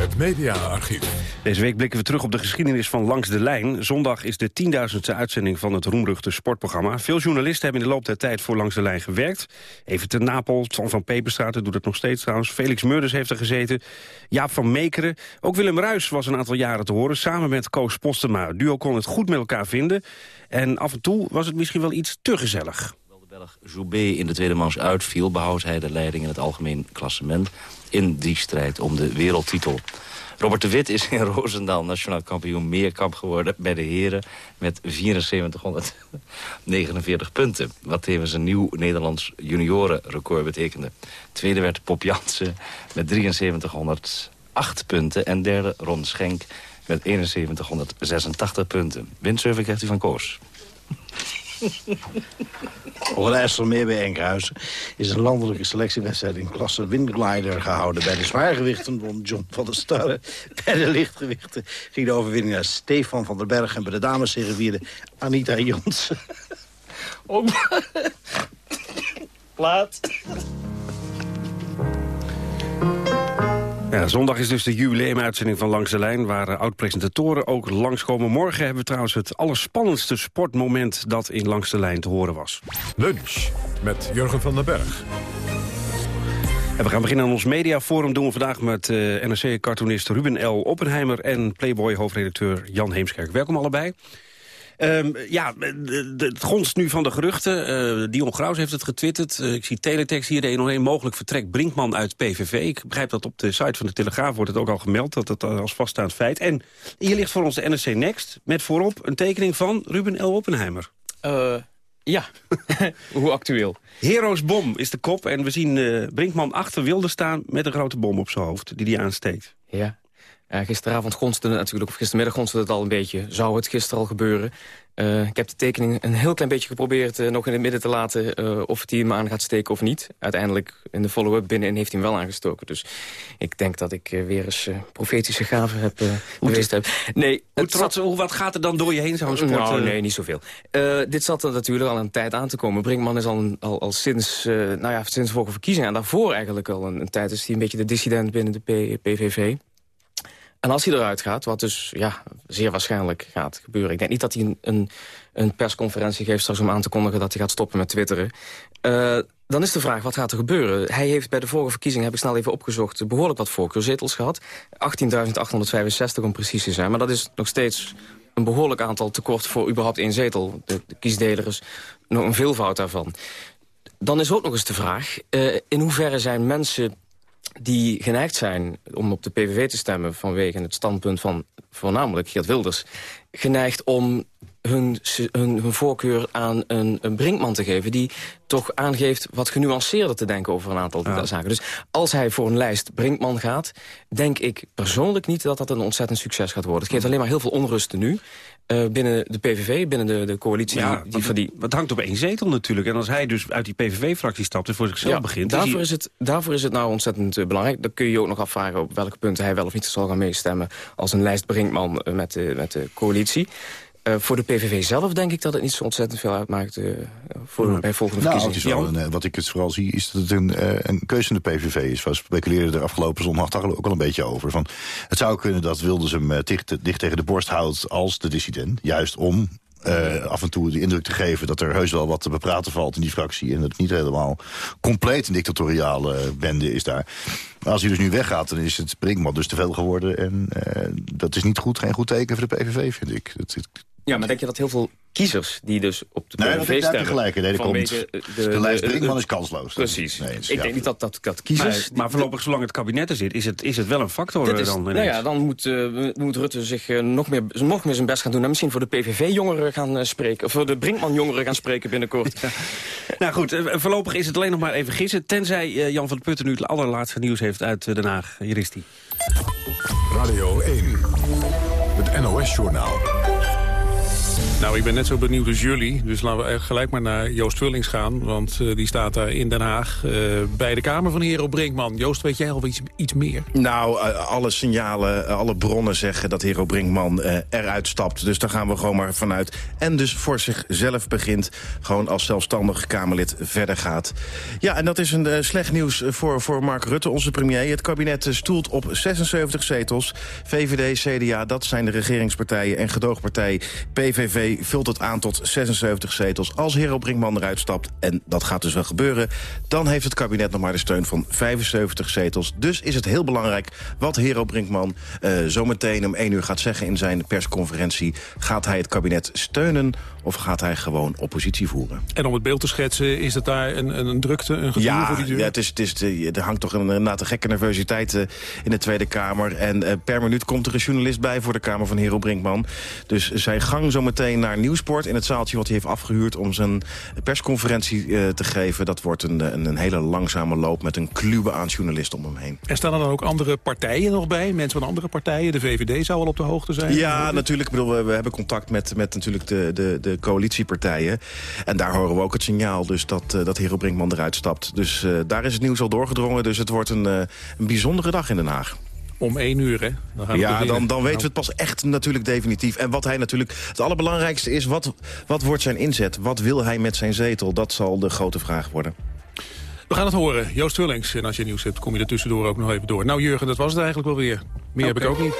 Het mediaarchief. Deze week blikken we terug op de geschiedenis van Langs de Lijn. Zondag is de tienduizendste uitzending van het roemruchte sportprogramma. Veel journalisten hebben in de loop der tijd voor Langs de Lijn gewerkt. Even ten Napel, Twan van Peperstraat doet het nog steeds trouwens. Felix Meurders heeft er gezeten. Jaap van Meekeren. Ook Willem Ruis was een aantal jaren te horen, samen met Koos Postema. Het duo kon het goed met elkaar vinden. En af en toe was het misschien wel iets te gezellig. Joubé in de tweede mans uitviel... behoudt hij de leiding in het algemeen klassement... in die strijd om de wereldtitel. Robert de Wit is in Roosendaal nationaal kampioen meerkamp geworden... bij de heren met 7449 punten. Wat tevens een nieuw Nederlands juniorenrecord betekende. Tweede werd Pop Jansen met 7308 punten... en derde Ron Schenk met 7186 punten. Windsurfen krijgt u van Koos. [LAUGHS] Het IJsselmeer bij Enkhuizen is een landelijke selectiewedstrijd in klasse windglider gehouden. Bij de zwaargewichten won John van der Starre. Bij de lichtgewichten ging de overwinning naar Stefan van der Berg. En bij de dames vierde Anita Jonsen. [LAUGHS] Laat. Ja, zondag is dus de jubileumuitzending van Langs de Lijn... waar eh, oud-presentatoren ook langskomen. Morgen hebben we trouwens het allerspannendste sportmoment... dat in Langs de Lijn te horen was. Lunch met Jurgen van den Berg. En we gaan beginnen aan ons mediaforum. doen we vandaag met eh, NRC-cartoonist Ruben L. Oppenheimer... en Playboy-hoofdredacteur Jan Heemskerk. Welkom allebei. Ehm, ja, het gonst nu van de geruchten. Eh, Dion Graus heeft het getwitterd. Eh, ik zie teletext hier, de 101 mogelijk vertrek Brinkman uit PVV. Ik begrijp dat op de site van de Telegraaf wordt het ook al gemeld... dat het als vaststaand feit. En hier ligt voor ons de NRC Next... met voorop een tekening van Ruben L. Oppenheimer. ja, [LAUGHS] hoe actueel? Heroes Bom is de kop en we zien eh, Brinkman achter Wilde staan... met een grote bom op zijn hoofd, die hij aansteekt. Ja. Eh, gisteravond gonste het natuurlijk, of gistermiddag gonste het al een beetje. Zou het gisteren al gebeuren? Eh, ik heb de tekening een heel klein beetje geprobeerd eh, nog in het midden te laten... of hij hem aan gaat steken of niet. Uiteindelijk in de follow-up binnenin heeft hij hem wel aangestoken. Dus ik denk dat ik weer eens profetische gaven heb bewezen heb. Nee, Hoe, trots, hoe, wat gaat er dan door je heen, zo'n sport? Nou, nee, niet zoveel. Dit zat er natuurlijk al een tijd aan te komen. Brinkman is al, al, al sinds, nou ja, sinds vorige verkiezingen... en daarvoor eigenlijk al een, een tijd is hij een beetje de dissident binnen de P- PVV. En als hij eruit gaat, wat dus ja, zeer waarschijnlijk gaat gebeuren... ik denk niet dat hij een, een, een persconferentie geeft straks om aan te kondigen... dat hij gaat stoppen met twitteren. Eh, dan is de vraag, wat gaat er gebeuren? Hij heeft bij de vorige verkiezing, heb ik snel even opgezocht... behoorlijk wat voorkeurzetels gehad. 18.865 om precies te zijn. Maar dat is nog steeds een behoorlijk aantal tekort voor überhaupt één zetel. De, de kiesdeler is nog een veelvoud daarvan. Dan is ook nog eens de vraag... eh, in hoeverre zijn mensen die geneigd zijn om op de PVV te stemmen... vanwege het standpunt van voornamelijk Geert Wilders... geneigd om hun, hun, hun voorkeur aan een, een Brinkman te geven... die toch aangeeft wat genuanceerder te denken over een aantal Ja. zaken. Dus als hij voor een lijst Brinkman gaat... denk ik persoonlijk niet dat dat een ontzettend succes gaat worden. Het geeft alleen maar heel veel onrust nu... eh, binnen de PVV, binnen de, de coalitie. Ja, die, van die, het hangt op één zetel natuurlijk. En als hij dus uit die PVV-fractie stapt en voor zichzelf begint... Daarvoor, hij- is het, daarvoor is het nou ontzettend eh, belangrijk. Dan kun je je ook nog afvragen op welke punten hij wel of niet zal gaan meestemmen... als een lijst Brinkman eh, met, de, met de coalitie. Eh, voor de PVV zelf denk ik dat het niet zo ontzettend veel uitmaakt... eh, voor, bij volgende Nou, verkiezingen. een, eh, wat ik het vooral zie, is dat het een, een keuze in de PVV is. We speculeerden er afgelopen zondag ook al een beetje over. Van, het zou kunnen dat Wilders hem dicht, dicht tegen de borst houdt als de dissident. Juist om af en toe de indruk te geven dat er heus wel wat te bepraten valt in die fractie. En dat het niet helemaal compleet een dictatoriale bende is daar. Maar als hij dus nu weggaat, dan is het Brinkman dus te veel geworden. En dat is niet goed, geen goed teken voor de PVV, vind ik. Het, het Ja, maar denk je dat heel veel kiezers die dus op de Nee, PVV stemmen... gelijk. Nee, dat komt- vanwege de lijst Brinkman is kansloos. Precies. Nee, is- ik ja. denk niet dat, dat, dat kiezers... Maar, maar voorlopig, zolang het kabinet er zit, is het, is het wel een factor Dit is, dan nou ja, dan moet, eh, moet Rutte zich eh, nog, meer, nog meer zijn best gaan doen... en misschien voor de PVV-jongeren gaan eh, spreken... of voor de Brinkman-jongeren gaan spreken binnenkort. [LAUGHS] Nou goed, voorlopig is het alleen nog maar even gissen. Tenzij eh, Jan van der Putten nu het allerlaatste nieuws heeft uit Den Haag. Hier is die. Radio 1. Het NOS-journaal. Nou, ik ben net zo benieuwd als jullie. Dus laten we gelijk maar naar Joost Vullings gaan. Want eh, die staat daar in Den Haag eh, bij de Kamer van Hero Brinkman. Joost, weet jij al iets, iets meer? Nou, eh, alle signalen, alle bronnen zeggen dat Hero Brinkman eruit stapt. Dus daar gaan we gewoon maar vanuit. En dus voor zichzelf begint, gewoon als zelfstandig Kamerlid verder gaat. Ja, en dat is een slecht nieuws voor, voor Mark Rutte, onze premier. Het kabinet stoelt op 76 zetels. VVD, CDA, dat zijn de regeringspartijen. En gedoogpartij PVV vult het aan tot 76 zetels. Als Hero Brinkman eruit stapt, en dat gaat dus wel gebeuren... dan heeft het kabinet nog maar de steun van 75 zetels. Dus is het heel belangrijk wat Hero Brinkman eh, zometeen om 1 uur gaat zeggen... in zijn persconferentie. Gaat hij het kabinet steunen of gaat hij gewoon oppositie voeren? En om het beeld te schetsen, is het daar een, een, een drukte, een gevoel Ja, voor die deur? ja het is, het is, de- er hangt toch een, een gekke nervositeit eh, in de Tweede Kamer. En eh, per minuut komt er een journalist bij voor de Kamer van Hero Brinkman. Dus zijn gang zometeen naar Nieuwsport in het zaaltje wat hij heeft afgehuurd... om zijn persconferentie eh, te geven. Dat wordt een, een, een hele langzame loop met een kluwe aan journalisten om hem heen. En staan er dan ook andere partijen nog bij? Mensen van andere partijen? De VVD zou al op de hoogte zijn? Ja, natuurlijk. Ik bedoel, we, we hebben contact met, met natuurlijk de, de, de coalitiepartijen. En daar horen we ook het signaal dus dat, eh, dat Hero Brinkman eruit stapt. Dus eh, daar is het nieuws al doorgedrongen. Dus het wordt een, eh, een bijzondere dag in Den Haag. Om één uur, hè? Dan gaan we Ja, dan, dan weten we het pas echt natuurlijk definitief. En wat hij natuurlijk... Het allerbelangrijkste is, wat, wat wordt zijn inzet? Wat wil hij met zijn zetel? Dat zal de grote vraag worden. We gaan het horen. Joost Vullings. En als je nieuws hebt, kom je er tussendoor ook nog even door. Nou, Jurgen, dat was het eigenlijk wel weer. Meer heb ik ook niet.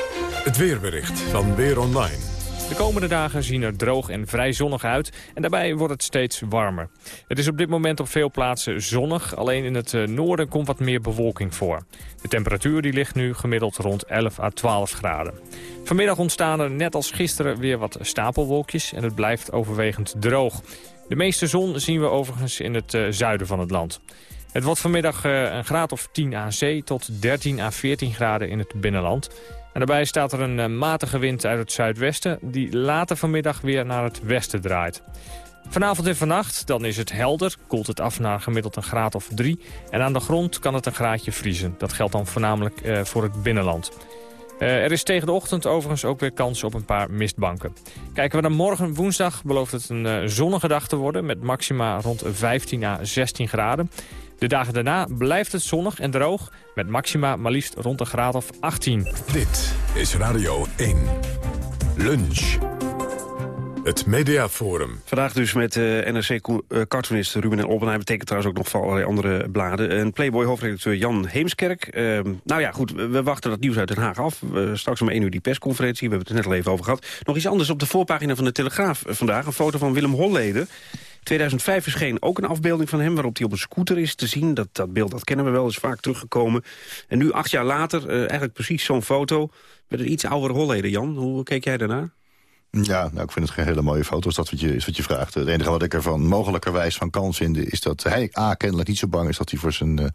Het weerbericht van Weer Online. De komende dagen zien er droog en vrij zonnig uit en daarbij wordt het steeds warmer. Het is op dit moment op veel plaatsen zonnig, alleen in het eh, noorden komt wat meer bewolking voor. De temperatuur die ligt nu gemiddeld rond 11 à 12 graden. Vanmiddag ontstaan er net als gisteren weer wat stapelwolkjes en het blijft overwegend droog. De meeste zon zien we overigens in het eh, zuiden van het land. Het wordt vanmiddag eh, een graad of 10 aan zee tot 13 à 14 graden in het binnenland. En daarbij staat er een eh, matige wind uit het zuidwesten... die later vanmiddag weer naar het westen draait. Vanavond en vannacht, dan is het helder, koelt het af naar gemiddeld een graad of 3... en aan de grond kan het een graadje vriezen. Dat geldt dan voornamelijk eh, voor het binnenland. Eh, er is tegen de ochtend overigens ook weer kans op een paar mistbanken. Kijken we naar morgen woensdag belooft het een zonnige dag te worden... met maxima rond 15 à 16 graden. De dagen daarna blijft het zonnig en droog... met maxima maar liefst rond een graad of 18. Dit is Radio 1. Lunch. Het Mediaforum. Vandaag dus met eh NRC-cartoonist Ruben en Oppenheim. betekent trouwens ook nog voor allerlei andere bladen. En Playboy-hoofdredacteur Jan Heemskerk. Eh, nou ja, goed, we, wachten dat nieuws uit Den Haag af. Eh, straks om 1 uur die persconferentie. We hebben het er net al even over gehad. Nog iets anders op de voorpagina van de Telegraaf eh, vandaag. Een foto van Willem Holleden. 2005 verscheen ook een afbeelding van hem waarop hij op een scooter is te zien. Dat, dat beeld dat kennen we wel, is vaak teruggekomen. En nu, acht jaar later, eh, eigenlijk precies zo'n foto... met een iets oudere Holleden. Jan, hoe keek jij daarnaar? Ja, nou, ik vind het geen hele mooie foto, is dat wat je, is wat je vraagt. Het enige wat ik ervan mogelijkerwijs van kan vinden... is dat hij A, kennelijk niet zo bang is dat hij voor zijn, eh,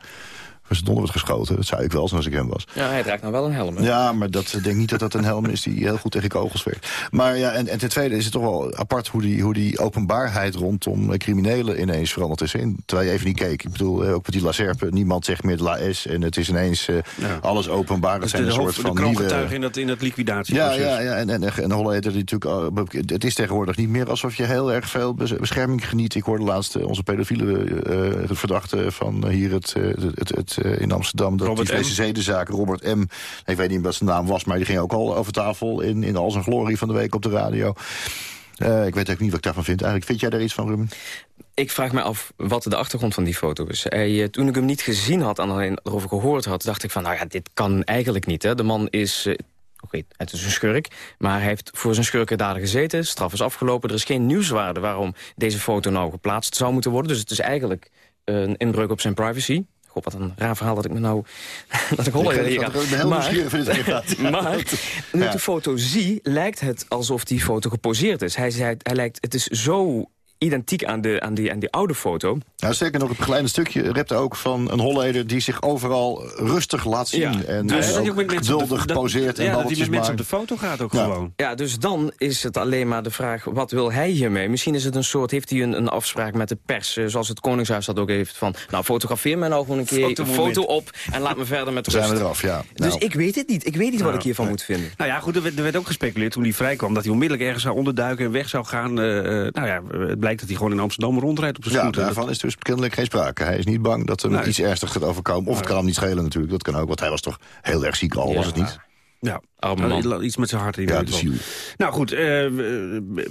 voor zijn donder wordt geschoten. Dat zou ik wel zijn als ik hem was. Ja, hij draagt nou wel een helm. hè? Ja, maar dat, ik denk niet dat dat een helm is die heel goed tegen kogels werkt. Maar ja, en, en ten tweede is het toch wel apart hoe die, hoe die openbaarheid rondom eh, criminelen ineens veranderd is. In, terwijl je even niet keek. Ik bedoel, eh, ook met die laserpen, niemand zegt meer de la S en het is ineens eh, alles openbaar. Het zijn de, een soort de van nieuwe... kroongetuige in dat, in dat Ja, liquidatieproces. ja, ja, en, en, en Holleder die natuurlijk... uh, het is tegenwoordig niet meer alsof je heel erg veel bes- bescherming geniet. Ik hoorde laatst uh, onze pedofiele uh, verdachte van hier het, het, het, het in Amsterdam... dat Robert die M. zedenzaak, Robert M. Ik weet niet wat zijn naam was, maar die ging ook al over tafel... in, in al zijn glorie van de week op de radio. Uh, ik weet ook niet wat ik daarvan vind. Eigenlijk, vind jij daar iets van, Ruben? Ik vraag me af wat de achtergrond van die foto is. Hij, eh, toen ik hem niet gezien had en alleen erover gehoord had... dacht ik van, nou ja, dit kan eigenlijk niet. Hè. De man is... Uh, Oké, het is een schurk, maar hij heeft voor zijn schurkendaden gezeten. Straf is afgelopen. Er is geen nieuwswaarde waarom deze foto nou geplaatst zou moeten worden. Dus het is eigenlijk een inbreuk op zijn privacy. God, wat een raar verhaal dat ik me nou... [LAUGHS] dat ik Holleder Ik hier [LAUGHS] Maar- nu ik de foto zie, lijkt het alsof die foto geposeerd is. Hij, zei, hij lijkt, het is zo identiek aan, de, aan, die, aan die oude foto. Nou, zeker nog het begeleidende stukje rept ook van een Holleder... die zich overal rustig laat zien. Ja, en dus- eh, hij ook geduldig dat- poseert en ja, dat hij met mensen op de foto gaat ook Ja. gewoon. Ja, dus dan is het alleen maar de vraag, wat wil hij hiermee? Misschien is het een soort, heeft hij een, een afspraak met de pers... eh, zoals het Koningshuis dat ook heeft, van... nou, fotografeer mij nou gewoon een keer een foto op... en laat me verder met Zijn rust. we eraf, ja. Dus Nou. ik weet het niet. Ik weet niet wat Nou, ik hiervan moet vinden. Nou ja, goed, er werd, er werd ook gespeculeerd toen hij vrijkwam... dat hij onmiddellijk ergens zou onderduiken en weg zou gaan. Eh, eh, nou ja, het blijkt dat hij gewoon in Amsterdam rondrijdt op zijn Ja, scooter. daarvan is dus kennelijk geen sprake. Hij is niet bang dat er Nee. iets ernstigs gaat overkomen. Of het kan hem niet schelen natuurlijk, dat kan ook. Want hij was toch heel erg ziek al, was het niet? Ja, Arme man. Nou, iets met zijn hart in Ja, ieder de geval. ziel. Nou goed, eh,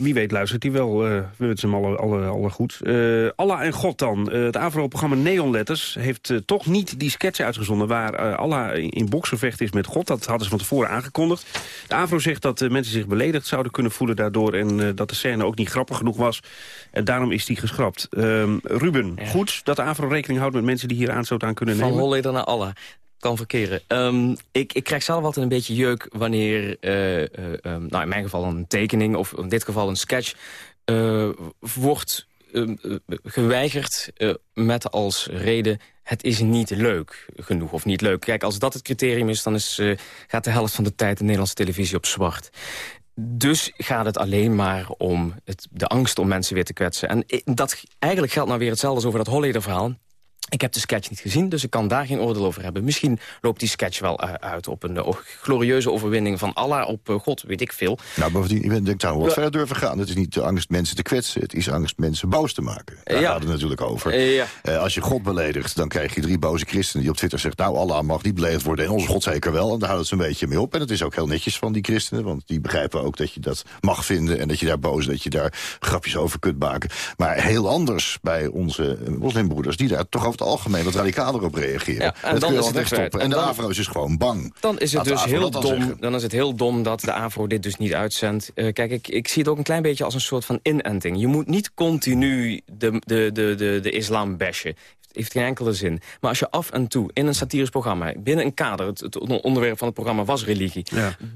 wie weet luistert hij wel. eh, we wensen hem alle, alle, alle goed. Eh, Allah en God dan. Eh, het AVRO-programma Neonletters heeft eh, toch niet die sketch uitgezonden... waar eh, Allah in, boksenvecht is met God. Dat hadden ze van tevoren aangekondigd. De AVRO zegt dat mensen zich beledigd zouden kunnen voelen daardoor... en eh, dat de scène ook niet grappig genoeg was. En daarom is die geschrapt. Ehm, Ruben, goed dat de AVRO rekening houdt met mensen... die hier aanstoot aan kunnen Van nemen. Holleder naar Allah. Kan verkeren. Ehm, ik, ik krijg zelf altijd een beetje jeuk wanneer, eh, eh, ehm, nou in mijn geval een tekening... of in dit geval een sketch, eh, wordt ehm, eh, geweigerd met als reden... het is niet leuk genoeg of niet leuk. Kijk, als dat het criterium is, dan is, gaat de helft van de tijd... de Nederlandse televisie op zwart. Dus gaat het alleen maar om het, de angst om mensen weer te kwetsen. En dat, eigenlijk geldt nou weer hetzelfde als over dat Holleder-verhaal. Ik heb de sketch niet gezien, dus ik kan daar geen oordeel over hebben. Misschien loopt die sketch wel eh, uit op een eh, glorieuze overwinning van Allah op eh, God, weet ik veel. Nou, bovendien, bent denk ik daar wat verder durven gaan. Het is niet de angst mensen te kwetsen, het is angst mensen boos te maken. Daar Ja. gaat het natuurlijk over. Ja. Als je God beledigt, dan krijg je drie boze christenen die op Twitter zeggen... nou, Allah mag niet beledigd worden en onze God zeker wel. En daar houdt het ze een beetje mee op. En dat is ook heel netjes van die christenen, want die begrijpen ook dat je dat mag vinden... en dat je daar boos, dat je daar grapjes over kunt maken. Maar heel anders bij onze moslimbroeders... die daar toch over het algemeen wat radicaler op reageren. Ja, en dat dan kun je is het wegstoppen. wegwijt. En En de AVRO is dus gewoon bang. Dan is het Laat dus heel dan dom. zeggen. Dan is het heel dom dat de AVRO dit dus niet uitzendt. Eh, kijk, ik, ik zie het ook een klein beetje als een soort van inenting. Je moet niet continu de, de, de, de, de islam bashen. Heeft geen enkele zin. Maar als je af en toe in een satirisch programma... binnen een kader, het, het onderwerp van het programma was religie...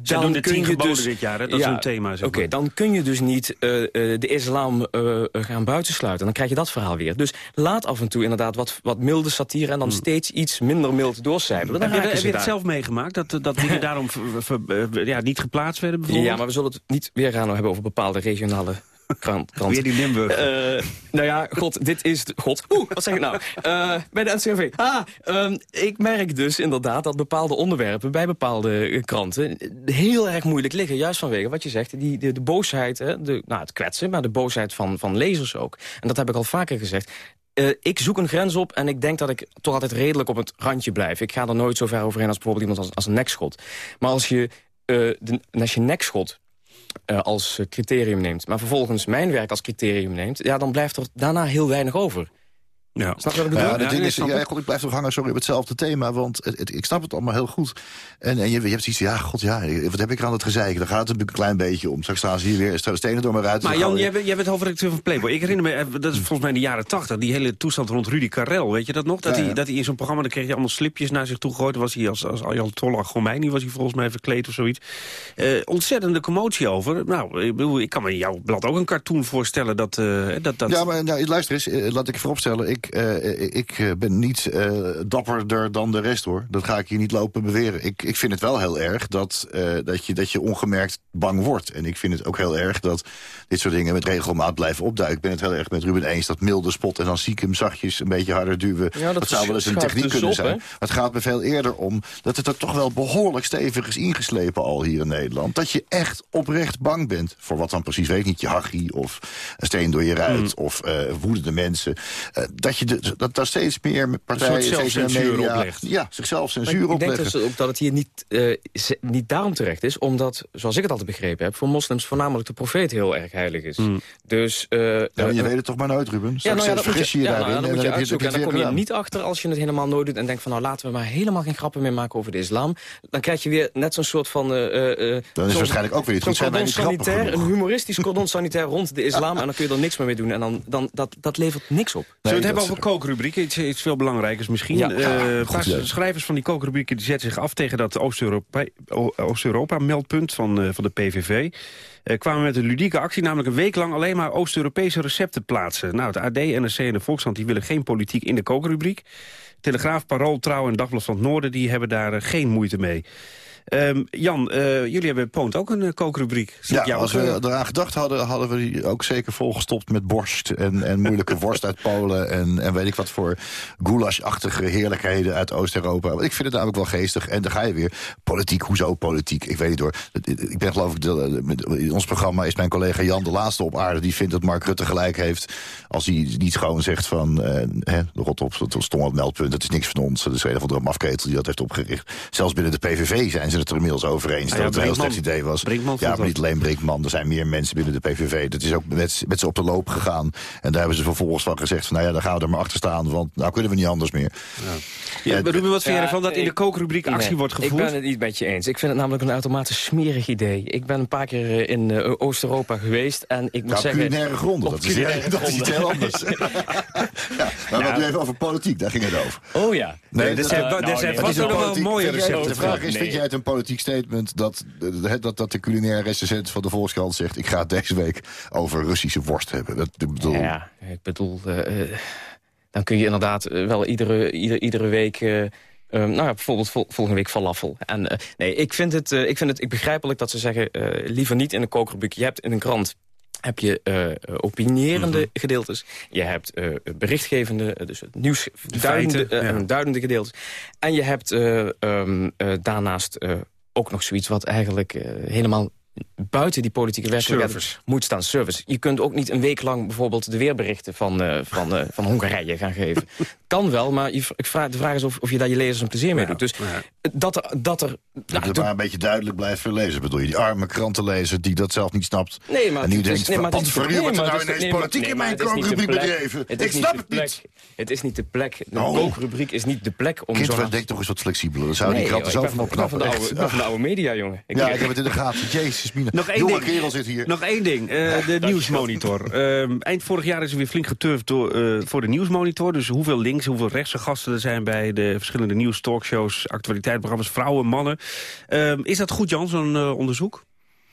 Ja. Doen de tien geboden dit jaar, hè? dat is hun thema. Oké, dan kun je dus niet eh, eh, de islam eh, gaan buitensluiten. Dan krijg je dat verhaal weer. Dus laat af en toe inderdaad wat, wat milde satire... en dan steeds iets minder mild doorcijpelen. Dan Hmm. Heb je, heb het zelf meegemaakt? Dat, dat dingen [LAUGHS] daarom ver- ver- ver- ja, niet geplaatst werden bijvoorbeeld? Ja, maar we zullen het niet weer gaan hebben over bepaalde regionale krant. Weer die Limburg. Eh, nou ja, god, dit is... de- God, oeh, wat zeg ik nou? Eh, bij de NCRV. Ah, ehm, ik merk dus inderdaad dat bepaalde onderwerpen... bij bepaalde eh, kranten heel erg moeilijk liggen. Juist vanwege wat je zegt, die, de, de boosheid, hè, de, nou, het kwetsen... maar de boosheid van, van lezers ook. En dat heb ik al vaker gezegd. Ik zoek een grens op en ik denk dat ik toch altijd redelijk op het randje blijf. Ik ga er nooit zo ver overheen als bijvoorbeeld iemand als, als een nekschot. Maar als je, de, als je nekschot eh, als criterium neemt... maar vervolgens mijn werk als criterium neemt... Ja, dan blijft er daarna heel weinig over. Ja. Snap je wat ik Ja, het ding nee, is, ja, ik. god, ik blijf toch hangen sorry, op hetzelfde thema. Want het, het- ik snap het allemaal heel goed. En, en je, je hebt zoiets ja, god ja, wat heb ik er aan het gezeiken? Daar gaat het een klein beetje om. Straks staan ze hier weer stenen door mijn ruiten. Maar Jan, jij bent, jij bent hoofdredacteur van Playboy. Ik herinner me, eh, dat is volgens mij in de jaren tachtig... die hele toestand rond Rudy Karel, weet je dat nog? Dat, Ja, hij, ja. dat hij in zo'n programma, dan kreeg je allemaal slipjes naar zich toe gegooid. Dan was hij als, als Ayatollah Khomeini, was hij volgens mij verkleed of zoiets. Eh, ontzettende commotie over. Nou, ik, bedoel, ik kan me in jouw blad ook een cartoon voorstellen dat... eh, dat, dat Ja, maar nou, luister eens, laat ik vooropstellen. Ik, eh, ik eh, ben niet eh, dapperder dan de rest, hoor. Dat ga ik hier niet lopen beweren. Ik, ik vind het wel heel erg dat, eh, dat, je, dat je ongemerkt bang wordt. En ik vind het ook heel erg dat dit soort dingen met regelmaat blijven opduiken. Ik ben het heel erg met Ruben eens, dat milde spot... en dan zie ik hem zachtjes een beetje harder duwen. Ja, dat zou wel eens een techniek dus kunnen op, zijn. Maar het gaat me veel eerder om dat het er toch wel behoorlijk stevig is ingeslepen al hier in Nederland. Dat je echt oprecht bang bent voor wat dan precies, weet ik niet, je hachie of een steen door je ruit Mm. of eh, woedende mensen. Eh, dat je de, dat daar steeds meer met partijen, Een soort steeds meer zelfcensuur media, oplegt. Ja, zichzelf censuur ik denk opleggen. dus ook dat het hier niet, eh, niet daarom terecht is... omdat, zoals ik het altijd begrepen heb... voor moslims voornamelijk de profeet heel erg heilig is. Dus... eh, Ja, maar je eh, weet het toch maar nooit, Ruben. Ja, Straks nou ja, zelfs dat moet vergis je je, ja, nou, daarin dan en moet je dan je het uitzoeken. En dan weer kom je niet achter als je het helemaal nooit doet... en denkt van nou laten we maar helemaal geen grappen meer maken over de islam. Dan krijg je weer net zo'n soort van... eh, eh, eh, Dan is het waarschijnlijk ook weer. Zijn wij cordon grappig sanitair? Een humoristisch cordon sanitair rond de islam... en dan kun je er niks meer mee doen. En dan, dan, dat, dat levert niks op. Nee, Zullen we het hebben over kookrubrieken, iets, iets veel belangrijkers misschien. Ja. Goed idee. schrijvers van die kookrubrieken die zetten zich af tegen dat Oost-Europa-meldpunt van, eh, van de PVV. Eh, kwamen met een ludieke actie, namelijk een week lang alleen maar Oost-Europese recepten plaatsen. Nou, het AD, NRC en de Volkskrant die willen geen politiek in de kookrubriek. Telegraaf, Parool, Trouw en Dagblad van het Noorden die hebben daar geen moeite mee. Ehm, Jan, eh, jullie hebben Poont ook een eh, kookrubriek. Ja, als we eraan gedacht hadden, hadden we die ook zeker volgestopt met borst en, en moeilijke [LAUGHS] worst uit Polen en, en weet ik wat voor goulash-achtige heerlijkheden uit Oost-Europa. Ik vind het namelijk wel geestig. En dan ga je weer. Politiek, hoezo politiek? Ik weet niet hoor. Ik ben geloof ik, de- in ons programma is mijn collega Jan de laatste op aarde die vindt dat Mark Rutte gelijk heeft. Als hij niet gewoon zegt van, eh hè, rot op, dat stond het meldpunt, dat is niks van ons. Dat is een of andere mafketel die dat heeft opgericht. Zelfs binnen de PVV zijn ze het er inmiddels over eens Ah dat ja, het een heel slecht idee was. Brinkman ja, maar niet alleen Brinkman. Er zijn meer mensen binnen de PVV. Dat is ook met, met ze op de loop gegaan. En daar hebben ze vervolgens van gezegd van, nou ja, dan gaan we er maar achter staan. Want nou kunnen we niet anders meer. Ja, maar Ruben, wat vind je Ja, ervan dat in de kookrubriek actie Nee, wordt gevoerd? Ik ben het niet met je eens. Ik vind het namelijk een uitermate smerig idee. Ik ben een paar keer eh, in eh, Oost-Europa geweest en ik moet Nou, zeggen... culinaire gronden, dat is, dat is iets heel anders. [LAUGHS] ja, maar wat nu even over politiek, daar ging het over. Oh ja. Nee, er dat- zijn- er nou, zijn nee, vast het is ook nog een wel mooie recepten De vraag is, vind Nee. jij het een politiek statement dat, dat, dat, dat de culinaire recensent van de Volkskrant zegt... ik ga het deze week over Russische worst hebben. Dat, bedoel, Ja, ik bedoel, eh, eh, dan kun je inderdaad eh, wel iedere, ieder, iedere week... eh, eh, nou ja, bijvoorbeeld vol- volgende week falafel. En eh, nee, ik vind, het, eh, ik vind het ik begrijpelijk dat ze zeggen... eh, liever niet in een kookrubriek. Je hebt in een krant heb je eh opinierende Mhm. gedeeltes. Je hebt eh, berichtgevende, eh, dus het nieuws duidende, feiten, ja. en duidende gedeeltes. En je hebt eh, ehm, eh, daarnaast ook nog zoiets wat eigenlijk helemaal buiten die politieke werkelijkheid Service. moet staan. Service. Je kunt ook niet een week lang bijvoorbeeld de weerberichten van, eh, van, eh, van Hongarije gaan geven. [LAUGHS] kan wel, maar je, ik vraag, de vraag is of, of je daar je lezers een plezier mee doet. Dus dat er... Dat er dat het maar een beetje duidelijk blijft voor lezen, bedoel je? Die arme krantenlezer die dat zelf niet snapt. Nee, maar en nu het is- denkt, nee, maar wat niet voor de- u wordt er nee, nou ineens nee, politiek nee, in mijn kookrubriek bedreven? Ik snap het niet. Het is niet de plek. De Oh. kookrubriek is niet de plek om Kind, zo... denk toch eens wat flexibeler. Dan zou die Nee, kranten ik van opknappen. de oude- Echt. ik ben van de oude media, jongen. Ja, ik heb het in de gaten. Jezus, Nog één Jonge ding. kerel zit hier. Nog één ding, de nieuwsmonitor. Ehm, eind vorig jaar is er weer flink geturfd door, eh, voor de nieuwsmonitor. Dus hoeveel links, hoeveel rechtse gasten er zijn... bij de verschillende nieuws, talkshows, actualiteitsprogramma's... vrouwen, mannen. Ehm, is dat goed, Jan, zo'n eh, onderzoek?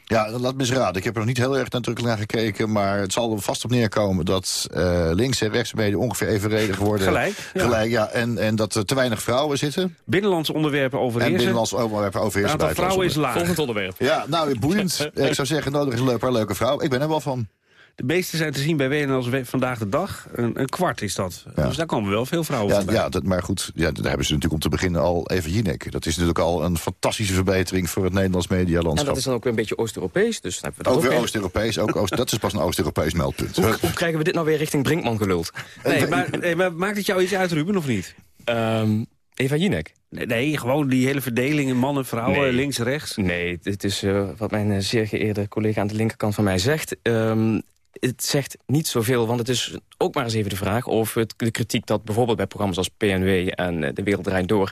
Ja, laat me eens raden. Ik heb er nog niet heel erg nadrukkelijk naar gekeken... maar het zal er vast op neerkomen dat eh, links en rechts ongeveer evenredig worden. Gelijk, ja. Gelijk, ja. En, en dat er te weinig vrouwen zitten. Binnenlandse onderwerpen En overheersen. binnenlandse onderwerpen Het overheersen. aantal vrouwen is laag. Volgend onderwerp. Ja, nou, boeiend. [LAUGHS] ik zou zeggen, nodig is een paar leuke vrouwen. Ik ben er wel van. De meeste zijn te zien bij WNL als we- Vandaag de Dag. Een, een kwart is dat. Dus daar komen wel veel vrouwen Ja, voorbij. ja dat, maar goed, ja, daar hebben ze natuurlijk om te beginnen al even Jinek. Dat is natuurlijk al een fantastische verbetering voor het Nederlands En medialandschap. dat is dan ook weer een beetje Oost-Europees. Dus dan hebben we dat Ook weer. Oost-Europees, ook Oost, dat is pas een Oost-Europees meldpunt. Hoe, hoe krijgen we dit nou weer richting Brinkman geluld? Nee, maar, nee, maar maakt het jou iets uit, Ruben, of niet? Ehm, Eva Jinek? Nee, nee, gewoon die hele verdeling in mannen, vrouwen, Nee. links, rechts. Nee, dit is eh, wat mijn eh, zeer geëerde collega aan de linkerkant van mij zegt. Ehm, het zegt niet zoveel, want het is ook maar eens even de vraag... of de kritiek dat bijvoorbeeld bij programma's als PNW en eh, De Wereld Draait Door...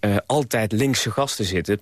eh, altijd linkse gasten zitten...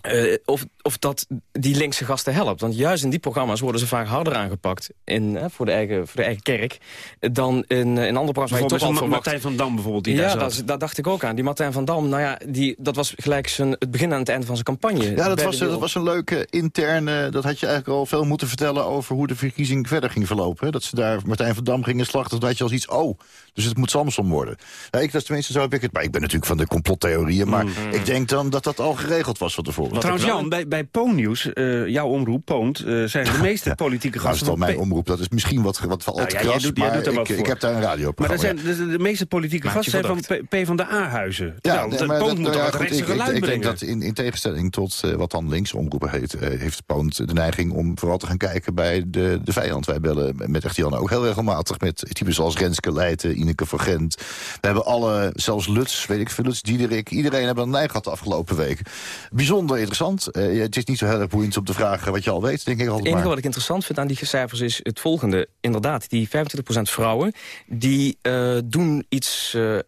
eh, of, of dat die linkse gasten helpt. Want juist in die programma's worden ze vaak harder aangepakt... In, eh, voor, de eigen, voor de eigen kerk... dan in, eh, in andere programma's waar je Bijvoorbeeld toch al zo'n verwacht... Martijn van Dam bijvoorbeeld, die daar ja, zat. dat, dat dacht ik ook aan. Die Martijn van Dam, nou ja, die, dat was gelijk zijn, het begin aan het eind van zijn campagne. Ja, dat was, dat was een leuke interne... Dat had je eigenlijk al veel moeten vertellen over hoe de verkiezing verder ging verlopen. hè. Dat ze daar Martijn van Dam gingen slachten. Dan had je als iets, oh, dus het moet Samson worden. Ja, ik, dat is tenminste zo heb ik het. Maar ik ben natuurlijk van de complottheorieën. Maar ik denk dan dat dat al geregeld was van tevoren. Trouwens, Jan, bij, bij Poonnieuws, eh jouw omroep, Poont... eh, zijn de meeste politieke Nou, is gasten... het al van mijn P- omroep. Dat is misschien wat, wat al Nou te ja, jij kras, doet- jij maar ik, heb daar een Maar radioprogramma. zijn, de, de meeste politieke Maak gasten zijn van. P, P van de A-huizen. Ja, want nee, de maar Poont dat- moet nou toch goed, ik, ik, ik denk dat in, in tegenstelling tot eh, wat dan linksomroepen heet... eh, heeft Poont de neiging om vooral te gaan kijken bij de, de vijand. Wij bellen met Echt-Jan ook heel regelmatig met types als Renske Leijten, Ineke van Gent. We hebben alle, zelfs Luts, weet ik veel, Luts, Diederik... iedereen hebben een neig gehad de afgelopen weken. Bijzonder interessant. Eh, het is niet zo heel erg boeiend om te vragen wat je al weet, denk ik Het enige maar. wat ik interessant vind aan die cijfers is het volgende. Inderdaad, die 25% vrouwen, die eh, doen iets, uh,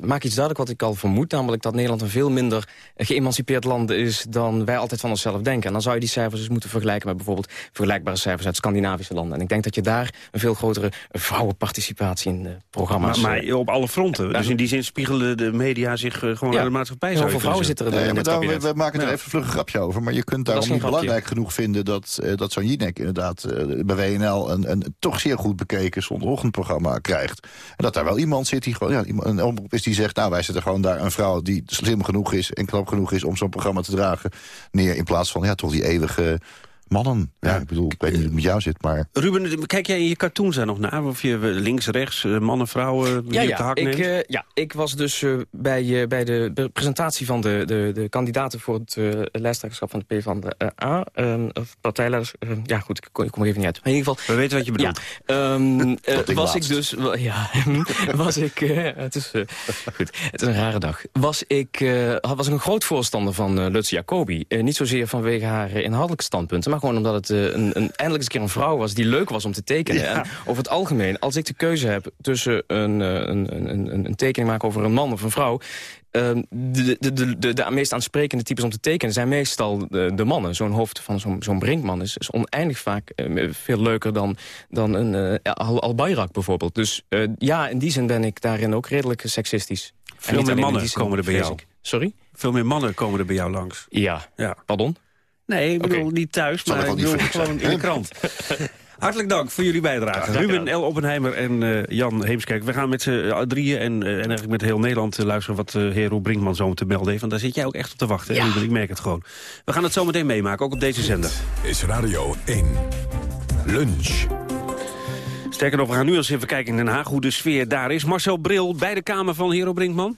maken iets duidelijk wat ik al vermoed. Namelijk dat Nederland een veel minder geëmancipeerd land is dan wij altijd van onszelf denken. En dan zou je die cijfers dus moeten vergelijken met bijvoorbeeld vergelijkbare cijfers uit Scandinavische landen. En ik denk dat je daar een veel grotere vrouwenparticipatie in de programma's... Maar, maar op alle fronten. Dus in die zin spiegelen de media zich gewoon Ja. aan de maatschappij. Heel zou je veel vrouwen zitten er zeggen. in het Nee, maar dan, we, we maken er Ja. Even vlug een grapje over. Maar je kunt daarom niet grapje. belangrijk genoeg vinden... dat, eh, dat zo'n Jinek inderdaad eh, bij WNL een, een toch zeer goed bekeken zondagochtendprogramma krijgt. En dat daar wel iemand zit die gewoon, ja, iemand- een omroep is die zegt... nou, wij zetten gewoon daar een vrouw die slim genoeg is en knap genoeg is... om zo'n programma te dragen neer in plaats van ja, toch die eeuwige mannen. Ja, ik bedoel, ik weet niet hoe het met jou zit, maar... Ruben, kijk jij in je cartoons daar nog naar? Of je links, rechts, eh, mannen, vrouwen, Ja, je op de ja, hak ik, neemt? eh, ja, ik was dus eh, bij, eh, bij de, presentatie van de, de, de kandidaten voor het eh, lijsttrekkerschap van de P van de eh, A. eh, of partijleiders. eh, ja, goed, ik kom, ik kom er even niet uit. Maar in ieder geval. We weten wat je bedoelt. Ja, ehm, [LAUGHS] eh, ik was ik dus. Ja, [LAUGHS] was ik. eh, het is goed. Het is een rare dag. Was ik, eh, was ik een groot voorstander van eh Lutz Jacobi. Niet zozeer vanwege haar inhoudelijke standpunten, maar gewoon omdat het eh, een, een, eindelijk eens een keer een vrouw was die leuk was om te tekenen. Ja. En over het algemeen, als ik de keuze heb tussen een, eh, een, een, een, een tekening maken over een man of een vrouw... ehm, de, de, de, de, de meest aansprekende types om te tekenen zijn meestal de, de mannen. Zo'n hoofd van zo'n zo'n Brinkman is, is oneindig vaak eh, veel leuker dan, dan een eh, Al, Al Bayrak bijvoorbeeld. Dus eh, ja, in die zin ben ik daarin ook redelijk seksistisch. Veel meer mannen komen er bij jou. ik. Sorry? Veel meer mannen komen er bij jou langs. Ja. ja. Pardon? Nee, ik bedoel niet thuis, Zal maar ik bedoel gewoon in de krant. [LAUGHS] Hartelijk dank voor jullie bijdrage. Ruben. L. Oppenheimer en eh, Jan Heemskerk. We gaan met z'n drieën en, eh, en eigenlijk met heel Nederland eh, luisteren... wat uh, heer Roel Brinkman zo te melden heeft. Want daar zit jij ook echt op te wachten, Ja. Ruben? Ik merk het gewoon. We gaan het zo meteen meemaken, ook op deze zender. Is Radio 1. Lunch. Sterker nog, we gaan nu eens even kijken in Den Haag hoe de sfeer daar is. Marcel Bril bij de Kamer van Hero Brinkman.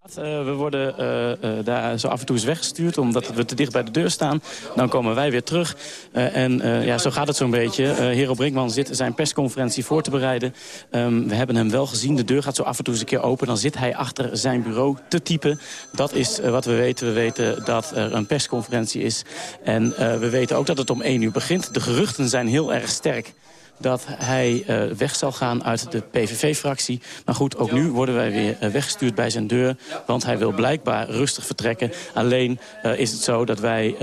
Eh, we worden eh, eh, daar zo af en toe eens weggestuurd omdat we te dicht bij de deur staan. Dan komen wij weer terug. En ja, zo gaat het zo'n beetje. Hero Brinkman zit zijn persconferentie voor te bereiden. Ehm, we hebben hem wel gezien. De deur gaat zo af en toe eens een keer open. Dan zit hij achter zijn bureau te typen. Dat is wat we weten. We weten dat er een persconferentie is. En we weten ook dat het om één uur begint. De geruchten zijn heel erg sterk dat hij eh, weg zal gaan uit de PVV-fractie. Maar goed, ook nu worden wij weer eh, weggestuurd bij zijn deur. Want hij wil blijkbaar rustig vertrekken. Alleen eh, is het zo dat wij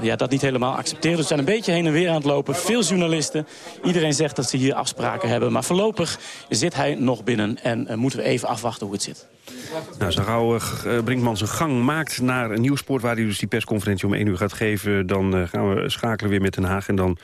ja, dat niet helemaal accepteren. Dus we zijn een beetje heen en weer aan het lopen. Veel journalisten. Iedereen zegt dat ze hier afspraken hebben. Maar voorlopig zit hij nog binnen. En moeten we even afwachten hoe het zit. Nou, zo gauw eh, Brinkman zijn gang maakt naar een nieuwsport... waar hij dus die persconferentie om één uur gaat geven... dan gaan we schakelen weer met Den Haag en dan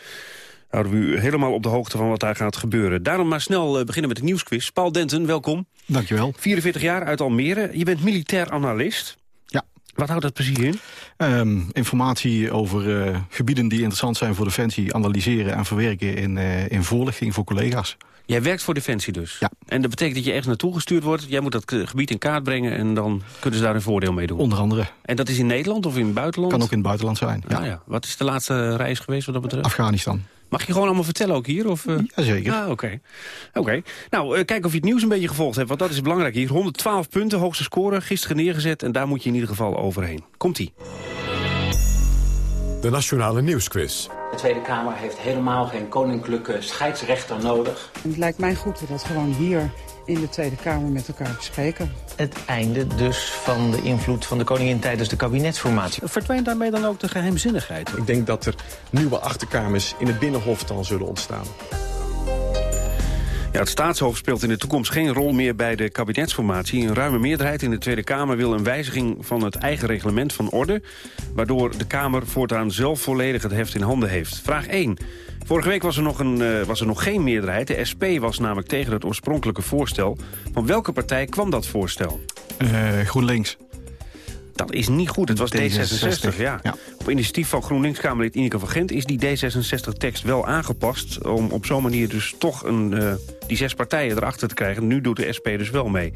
houden we u helemaal op de hoogte van wat daar gaat gebeuren. Daarom maar snel eh, beginnen met de nieuwsquiz. Paul Denton, welkom. Dankjewel. 44 jaar uit Almere. Je bent militair analist. Ja. Wat houdt dat precies in? Ehm, informatie over eh, gebieden die interessant zijn voor Defensie... analyseren en verwerken in, eh, in voorlichting voor collega's. Jij werkt voor Defensie dus? Ja. En dat betekent dat je ergens naartoe gestuurd wordt. Jij moet dat gebied in kaart brengen en dan kunnen ze daar een voordeel mee doen. Onder andere. En dat is in Nederland of in het buitenland? Kan ook in het buitenland zijn. Ja. ja. Wat is de laatste reis geweest wat dat betreft? Afghanistan. Mag je gewoon allemaal vertellen ook hier? Of, uh... Jazeker. Ah, oké. Oké. Nou, uh, kijk of je het nieuws een beetje gevolgd hebt, want dat is belangrijk hier. 112 punten, hoogste score, gisteren neergezet... en daar moet je in ieder geval overheen. Komt-ie. De Nationale Nieuwsquiz. De Tweede Kamer heeft helemaal geen koninklijke scheidsrechter nodig. Het lijkt mij goed dat we dat gewoon hier in de Tweede Kamer met elkaar bespreken. Het einde dus van de invloed van de koningin tijdens de kabinetsformatie. Verdwijnt daarmee dan ook de geheimzinnigheid? Ik denk dat er nieuwe achterkamers in het Binnenhof dan zullen ontstaan. Ja, het staatshoofd speelt in de toekomst geen rol meer bij de kabinetsformatie. Een ruime meerderheid in de Tweede Kamer wil een wijziging van het eigen reglement van orde... waardoor de Kamer voortaan zelf volledig het heft in handen heeft. Vraag 1. Vorige week was er, nog een, uh, was er nog geen meerderheid. De SP was namelijk tegen het oorspronkelijke voorstel. Van welke partij kwam dat voorstel? Uh, GroenLinks. Dat is niet goed. Het was D66, D66 ja. ja. Op initiatief van GroenLinks-Kamerlid Ineke van Gent... is die D66-tekst wel aangepast... om op zo'n manier dus toch een, uh, die zes partijen erachter te krijgen. Nu doet de SP dus wel mee.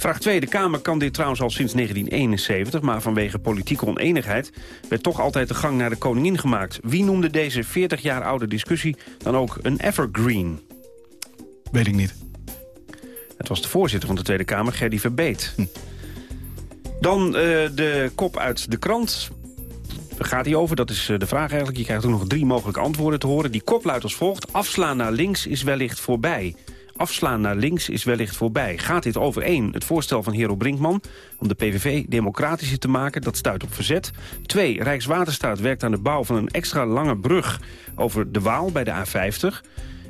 Vraag 2. De Kamer kan dit trouwens al sinds 1971... maar vanwege politieke oneenigheid... werd toch altijd de gang naar de koningin gemaakt. Wie noemde deze 40 jaar oude discussie dan ook een evergreen? Weet ik niet. Het was de voorzitter van de Tweede Kamer, Gerdy Verbeet. Hm. Dan uh, de kop uit de krant. Waar gaat hij over? Dat is de vraag eigenlijk. Je krijgt ook nog drie mogelijke antwoorden te horen. Die kop luidt als volgt. Afslaan naar links is wellicht voorbij afslaan naar links is wellicht voorbij. Gaat dit over één, het voorstel van Hero Brinkman... om de PVV democratischer te maken, dat stuit op verzet. Twee, Rijkswaterstaat werkt aan de bouw van een extra lange brug... over de Waal bij de A50.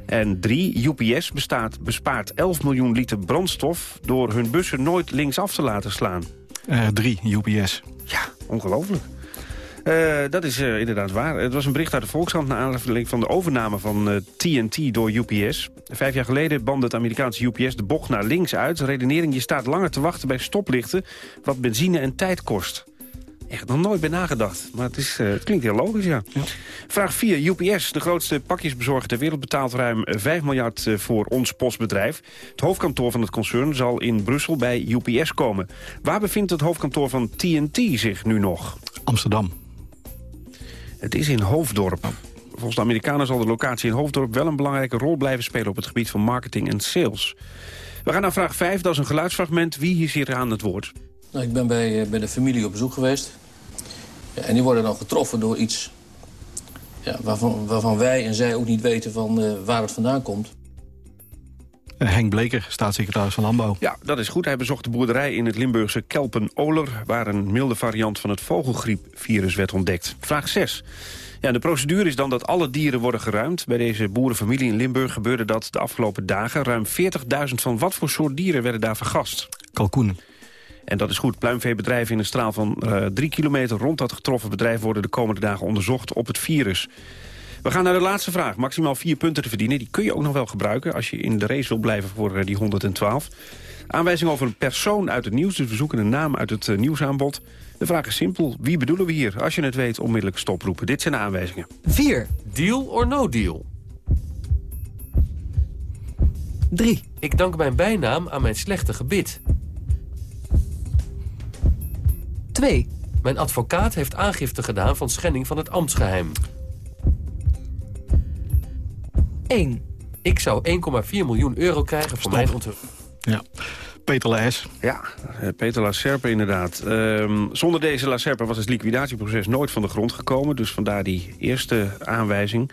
En drie, UPS bestaat, bespaart 11 miljoen liter brandstof... door hun bussen nooit linksaf te laten slaan. Uh, drie, UPS. Ja, ongelooflijk. Uh, dat is uh, inderdaad waar. Het was een bericht uit de Volkskrant... naar aanleiding van de overname van uh, TNT door UPS. Vijf jaar geleden bandde het Amerikaanse UPS de bocht naar links uit. Redenering, je staat langer te wachten bij stoplichten... wat benzine en tijd kost. Echt nog nooit bij nagedacht. Maar het, is, het klinkt heel logisch, ja. ja. Vraag 4. UPS, de grootste pakjesbezorger ter wereld... betaalt ruim 5 miljard voor ons postbedrijf. Het hoofdkantoor van het concern zal in Brussel bij UPS komen. Waar bevindt het hoofdkantoor van TNT zich nu nog? Amsterdam. Het is in Hoofddorp. Volgens de Amerikanen zal de locatie in Hoofddorp wel een belangrijke rol blijven spelen op het gebied van marketing en sales. We gaan naar vraag 5, dat is een geluidsfragment. Wie is hier aan het woord? Nou, ik ben bij, bij de familie op bezoek geweest. En die worden dan getroffen door iets ja, waarvan, waarvan wij en zij ook niet weten van, uh, waar het vandaan komt. Henk Bleker, staatssecretaris van Landbouw. Ja, dat is goed. Hij bezocht de boerderij in het Limburgse Kelpen-Oler... waar een milde variant van het vogelgriepvirus werd ontdekt. Vraag 6. Ja, de procedure is dan dat alle dieren worden geruimd. Bij deze boerenfamilie in Limburg gebeurde dat de afgelopen dagen. Ruim 40.000 van wat voor soort dieren werden daar vergast? Kalkoenen. En dat is goed. Pluimveebedrijven in een straal van uh, drie kilometer rond dat getroffen bedrijf... worden de komende dagen onderzocht op het virus. We gaan naar de laatste vraag. Maximaal vier punten te verdienen. Die kun je ook nog wel gebruiken als je in de race wil blijven voor eh, die 112. Aanwijzing over een persoon uit het nieuws. Dus we zoeken een naam uit het uh, nieuwsaanbod. De vraag is simpel. Wie bedoelen we hier? Als je het weet, onmiddellijk stoproepen. Dit zijn de aanwijzingen. 4. Deal or no deal? 3. Ik dank mijn bijnaam aan mijn slechte gebit. 2. Mijn advocaat heeft aangifte gedaan van schending van het ambtsgeheim. 1. Ik zou 1,4 miljoen euro krijgen voor mijn ontwikkeling. Ja. Peter Laes. Ja, eh, Peter La Serpe inderdaad. Um, zonder deze La Serpe was het liquidatieproces nooit van de grond gekomen. Dus vandaar die eerste aanwijzing.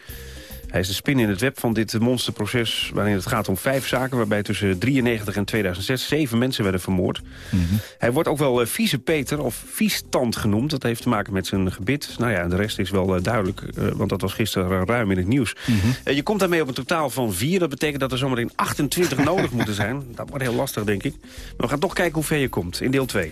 Hij is de spin in het web van dit monsterproces... waarin het gaat om vijf zaken... waarbij tussen 93 en 2006 zeven mensen werden vermoord. Mm -hmm. Hij wordt ook wel uh, vieze Peter of viestand genoemd. Dat heeft te maken met zijn gebit. Nou ja, de rest is wel uh, duidelijk, uh, want dat was gisteren ruim in het nieuws. Mm -hmm. je komt daarmee op een totaal van vier. Dat betekent dat er zometeen 28 [LAUGHS] nodig moeten zijn. Dat wordt heel lastig, denk ik. Maar we gaan toch kijken hoe ver je komt in deel 2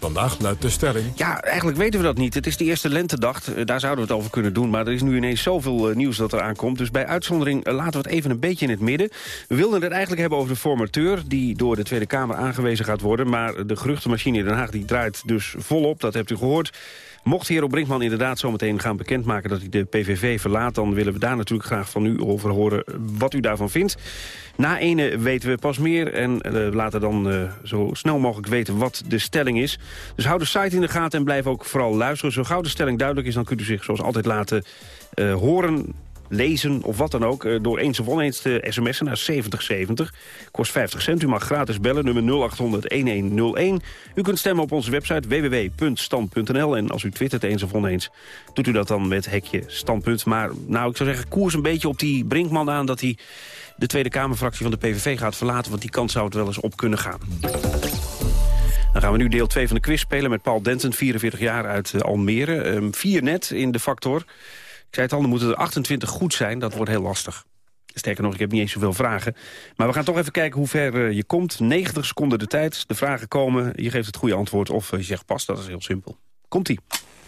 Vandaag luidt de stelling. Ja, eigenlijk weten we dat niet. Het is de eerste lentedag, eh, daar zouden we het over kunnen doen. Maar er is nu ineens zoveel uh, nieuws dat er aankomt. Dus bij uitzondering uh, laten we het even een beetje in het midden. We wilden het eigenlijk hebben over de formateur... die door de Tweede Kamer aangewezen gaat worden. Maar de geruchtenmachine in Den Haag die draait dus volop, dat hebt u gehoord. Mocht Hero Brinkman inderdaad zometeen gaan bekendmaken dat hij de PVV verlaat... dan willen we daar natuurlijk graag van u over horen wat u daarvan vindt. Na ene weten we pas meer en uh, laten dan uh, zo snel mogelijk weten wat de stelling is. Dus hou de site in de gaten en blijf ook vooral luisteren. Zo gauw de stelling duidelijk is, dan kunt u zich zoals altijd laten horen lezen of wat dan ook... door eens of oneens te sms'en naar 7070. Kost 50 cent. U mag gratis bellen, nummer 0800-1101. U kunt stemmen op onze website www.stand.nl. En als u twittert eens of oneens, doet u dat dan met hekje standpunt. Maar nou, ik zou zeggen, koers een beetje op die Brinkman aan... dat hij de Tweede Kamerfractie van de PVV gaat verlaten... want die kant zou het wel eens op kunnen gaan. Dan gaan we nu deel 2 van de quiz spelen met Paul Denton, 44 jaar uit uh, Almere. Um, vier net in de factor. Zei het al, er moeten er 28 goed zijn. Dat wordt heel lastig. Sterker nog, ik heb niet eens zoveel vragen. Maar we gaan toch even kijken hoe ver uh, je komt. 90 seconden de tijd. De vragen komen. Je geeft het goede antwoord of je zegt pas. Dat is heel simpel. Komt-ie.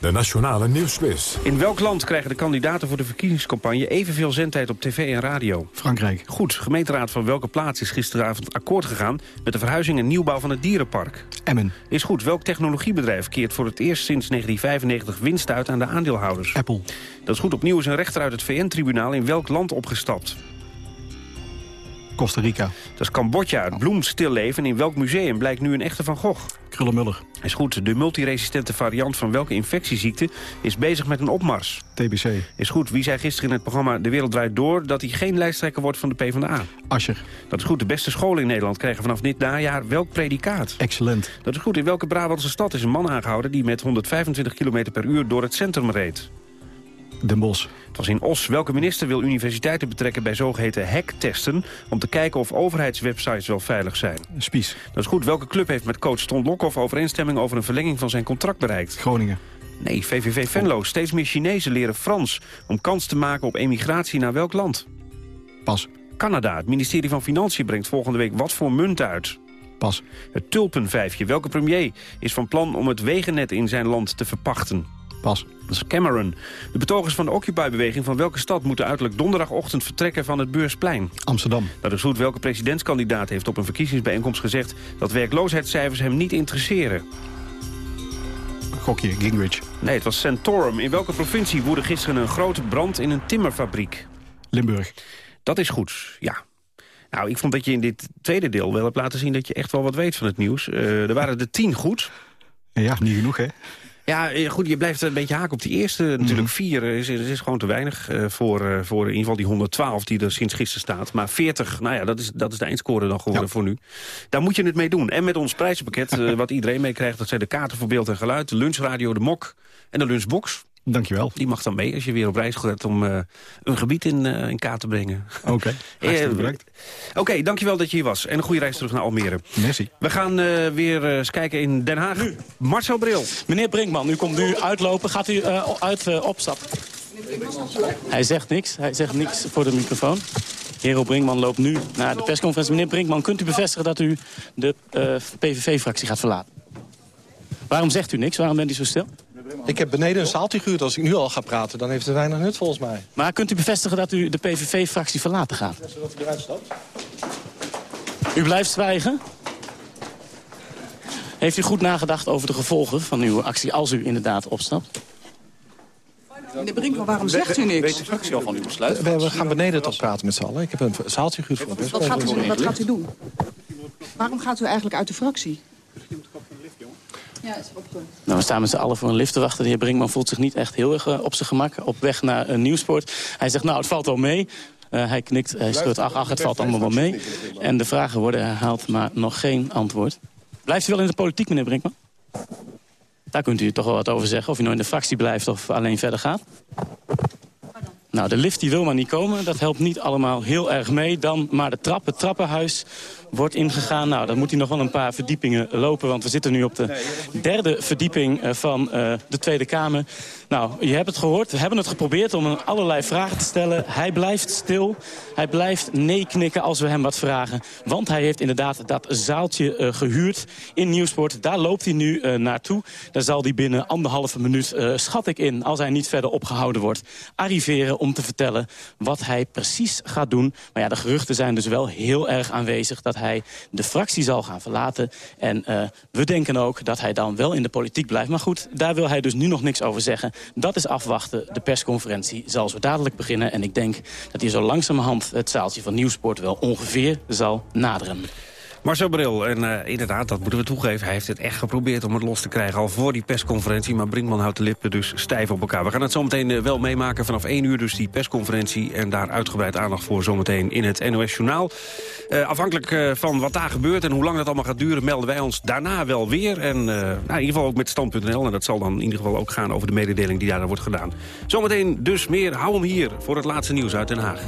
De Nationale Nieuwsquiz. In welk land krijgen de kandidaten voor de verkiezingscampagne evenveel zendtijd op tv en radio? Frankrijk. Goed. Gemeenteraad van welke plaats is gisteravond akkoord gegaan... met de verhuizing en nieuwbouw van het dierenpark? Emmen. Is goed. Welk technologiebedrijf keert voor het eerst sinds 1995 winst uit aan de aandeelhouders? Apple. Dat is goed. Opnieuw is een rechter uit het VN-tribunaal in welk land opgestapt? Costa Rica. Dat is Cambodja. Het bloemt stilleven. In welk museum blijkt nu een echte Van Gogh? Krullenmuller. Is goed. De multiresistente variant van welke infectieziekte is bezig met een opmars? TBC. Is goed. Wie zei gisteren in het programma De Wereld Draait Door... dat hij geen lijsttrekker wordt van de PvdA? Ascher. Dat is goed. De beste scholen in Nederland krijgen vanaf dit najaar welk predicaat? Excellent. Dat is goed. In welke Brabantse stad is een man aangehouden... die met 125 km per uur door het centrum reed? Den Bosch. Het was in Os. Welke minister wil universiteiten betrekken bij zogeheten hacktesten... om te kijken of overheidswebsites wel veilig zijn? Spies. Dat is goed. Welke club heeft met coach Ton Lokhoff overeenstemming over een verlenging van zijn contract bereikt? Groningen. Nee, VVV Venlo. Steeds meer Chinezen leren Frans om kans te maken op emigratie naar welk land? Pas. Canada. Het ministerie van Financiën brengt volgende week wat voor munt uit? Pas. Het tulpenvijfje. Welke premier is van plan om het wegennet in zijn land te verpachten? Pas. Dat is Cameron. De betogers van de Occupy-beweging van welke stad moeten uiterlijk donderdagochtend vertrekken van het Beursplein? Amsterdam. Dat is goed. Welke presidentskandidaat heeft op een verkiezingsbijeenkomst gezegd dat werkloosheidscijfers hem niet interesseren? Gokje, Gingrich. Nee, het was Santorum. In welke provincie woedde gisteren een grote brand in een timmerfabriek? Limburg. Dat is goed, ja. Nou, ik vond dat je in dit tweede deel wel hebt laten zien dat je echt wel wat weet van het nieuws. Uh, er waren er tien goed. Ja, niet genoeg, hè? Ja, eh, goed, je blijft een beetje haken op die eerste. Natuurlijk vier is, is gewoon te weinig uh, voor, uh, voor in ieder geval die 112 die er sinds gisteren staat. Maar 40, nou ja, dat is, dat is de eindscore dan geworden ja. voor nu. Daar moet je het mee doen. En met ons prijzenpakket, uh, [LAUGHS] wat iedereen meekrijgt... dat zijn de kaarten voor beeld en geluid, de lunchradio, de mok en de lunchbox. Dankjewel. Die mag dan mee als je weer op reis gaat om uh, een gebied in, uh, in kaart te brengen. Oké, okay. [LAUGHS] hartstikke bedankt. Oké, okay, dankjewel dat je hier was. En een goede reis terug naar Almere. Merci. We gaan uh, weer eens kijken in Den Haag. Nu. Marcel Bril. Meneer Brinkman, u komt nu uitlopen. Gaat u uit opstappen? Hij zegt niks. Hij zegt niks voor de microfoon. Hero Brinkman loopt nu naar de persconferentie. Meneer Brinkman, kunt u bevestigen dat u de PVV-fractie gaat verlaten? Waarom zegt u niks? Waarom bent u zo stil? Ik heb beneden een zaaltje gehuurd. Als ik nu al ga praten, dan heeft het weinig nut volgens mij. Maar kunt u bevestigen dat u de PVV-fractie verlaten gaat? Dat u eruit stapt. U blijft zwijgen? Heeft u goed nagedacht over de gevolgen van uw actie als u inderdaad opstapt? Meneer Brinkman, waarom zegt u niks? Weet de fractie al van uw besluit? We, we gaan beneden tot praten met z'n allen. Ik heb een zaaltje gehuurd voor een Wat gaat, u, wat gaat u doen? Waarom gaat u eigenlijk uit de fractie? Ja, is nou, we staan met z'n allen voor een lift te wachten. De heer Brinkman voelt zich niet echt heel erg uh, op zijn gemak. Op weg naar uh, Nieuwsport. Hij zegt, nou, het valt wel mee. Uh, hij knikt, hij schudt, ach, ach, het valt allemaal wel mee. En de vragen worden herhaald, maar nog geen antwoord. Blijft u wel in de politiek, meneer Brinkman? Daar kunt u toch wel wat over zeggen. Of u nou in de fractie blijft of alleen verder gaat. Nou, de lift die wil maar niet komen. Dat helpt niet allemaal heel erg mee. Dan maar de trap, het trappenhuis wordt ingegaan. Nou, dan moet hij nog wel een paar verdiepingen lopen. Want we zitten nu op de derde verdieping van uh, de Tweede Kamer. Nou, je hebt het gehoord. We hebben het geprobeerd om hem allerlei vragen te stellen. Hij blijft stil. Hij blijft nee knikken als we hem wat vragen. Want hij heeft inderdaad dat zaaltje uh, gehuurd in Nieuwsport. Daar loopt hij nu uh, naartoe. Daar zal hij binnen anderhalve minuut, schat ik in... als hij niet verder opgehouden wordt, arriveren om te vertellen... wat hij precies gaat doen. Maar ja, de geruchten zijn dus wel heel erg aanwezig... dat hij de fractie zal gaan verlaten. En uh, we denken ook dat hij dan wel in de politiek blijft. Maar goed, daar wil hij dus nu nog niks over zeggen. Dat is afwachten. De persconferentie zal zo dadelijk beginnen. En ik denk dat hij zo langzamerhand het zaaltje van Nieuwsport wel ongeveer zal naderen. Marcel Bril, en uh, inderdaad, dat moeten we toegeven... hij heeft het echt geprobeerd om het los te krijgen al voor die persconferentie... maar Brinkman houdt de lippen dus stijf op elkaar. We gaan het zometeen uh, wel meemaken vanaf 1 uur dus die persconferentie... en daar uitgebreid aandacht voor zometeen in het NOS Journaal. Uh, afhankelijk van wat daar gebeurt en hoe lang dat allemaal gaat duren... melden wij ons daarna wel weer. En nou, in ieder geval ook met stand.nl. En dat zal dan in ieder geval ook gaan over de mededeling die daar wordt gedaan. Zometeen dus meer. Hou hem hier voor het laatste nieuws uit Den Haag.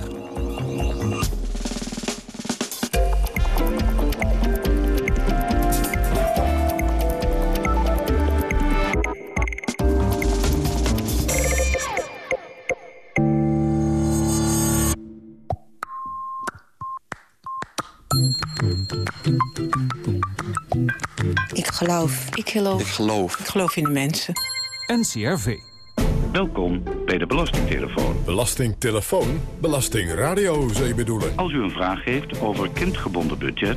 Ik geloof. Ik geloof. Ik geloof. Ik geloof in de mensen. NCRV. Welkom bij de Belastingtelefoon. Belastingtelefoon? Belastingradio, zou je bedoelen? Als u een vraag heeft over kindgebonden budget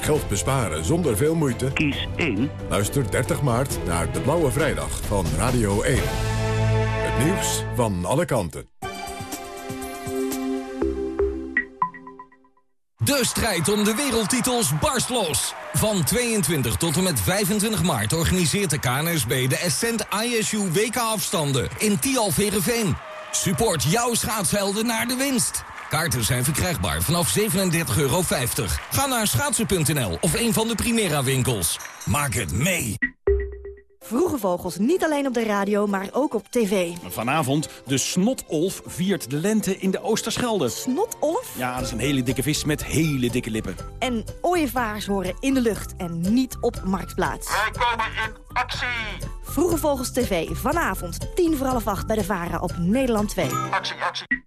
Geld besparen zonder veel moeite? Kies 1. Luister 30 maart naar de Blauwe Vrijdag van Radio 1. Het nieuws van alle kanten. De strijd om de wereldtitels barst los. Van 22 tot en met 25 maart organiseert de KNSB de Ascent ISU WK-afstanden in Tialf-Herenveen. Support jouw schaatshelden naar de winst. Kaarten zijn verkrijgbaar vanaf 37,50 euro. Ga naar schaatsen.nl of een van de Primera winkels. Maak het mee. Vroege Vogels niet alleen op de radio, maar ook op tv. Vanavond, de snotolf viert de lente in de Oosterschelde. Snotolf? Ja, dat is een hele dikke vis met hele dikke lippen. En ooievaars horen in de lucht en niet op Marktplaats. Wij komen in actie! Vroege Vogels TV, vanavond, tien voor half acht bij de VARA op Nederland 2. Actie, actie.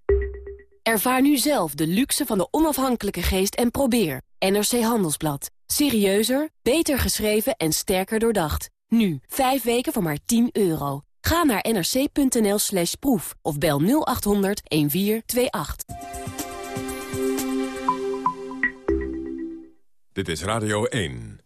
Ervaar nu zelf de luxe van de onafhankelijke geest en probeer. NRC Handelsblad. Serieuzer, beter geschreven en sterker doordacht. Nu, 5 weken voor maar 10 euro. Ga naar nrc.nl slash proef of bel 0800 1428. Dit is Radio 1.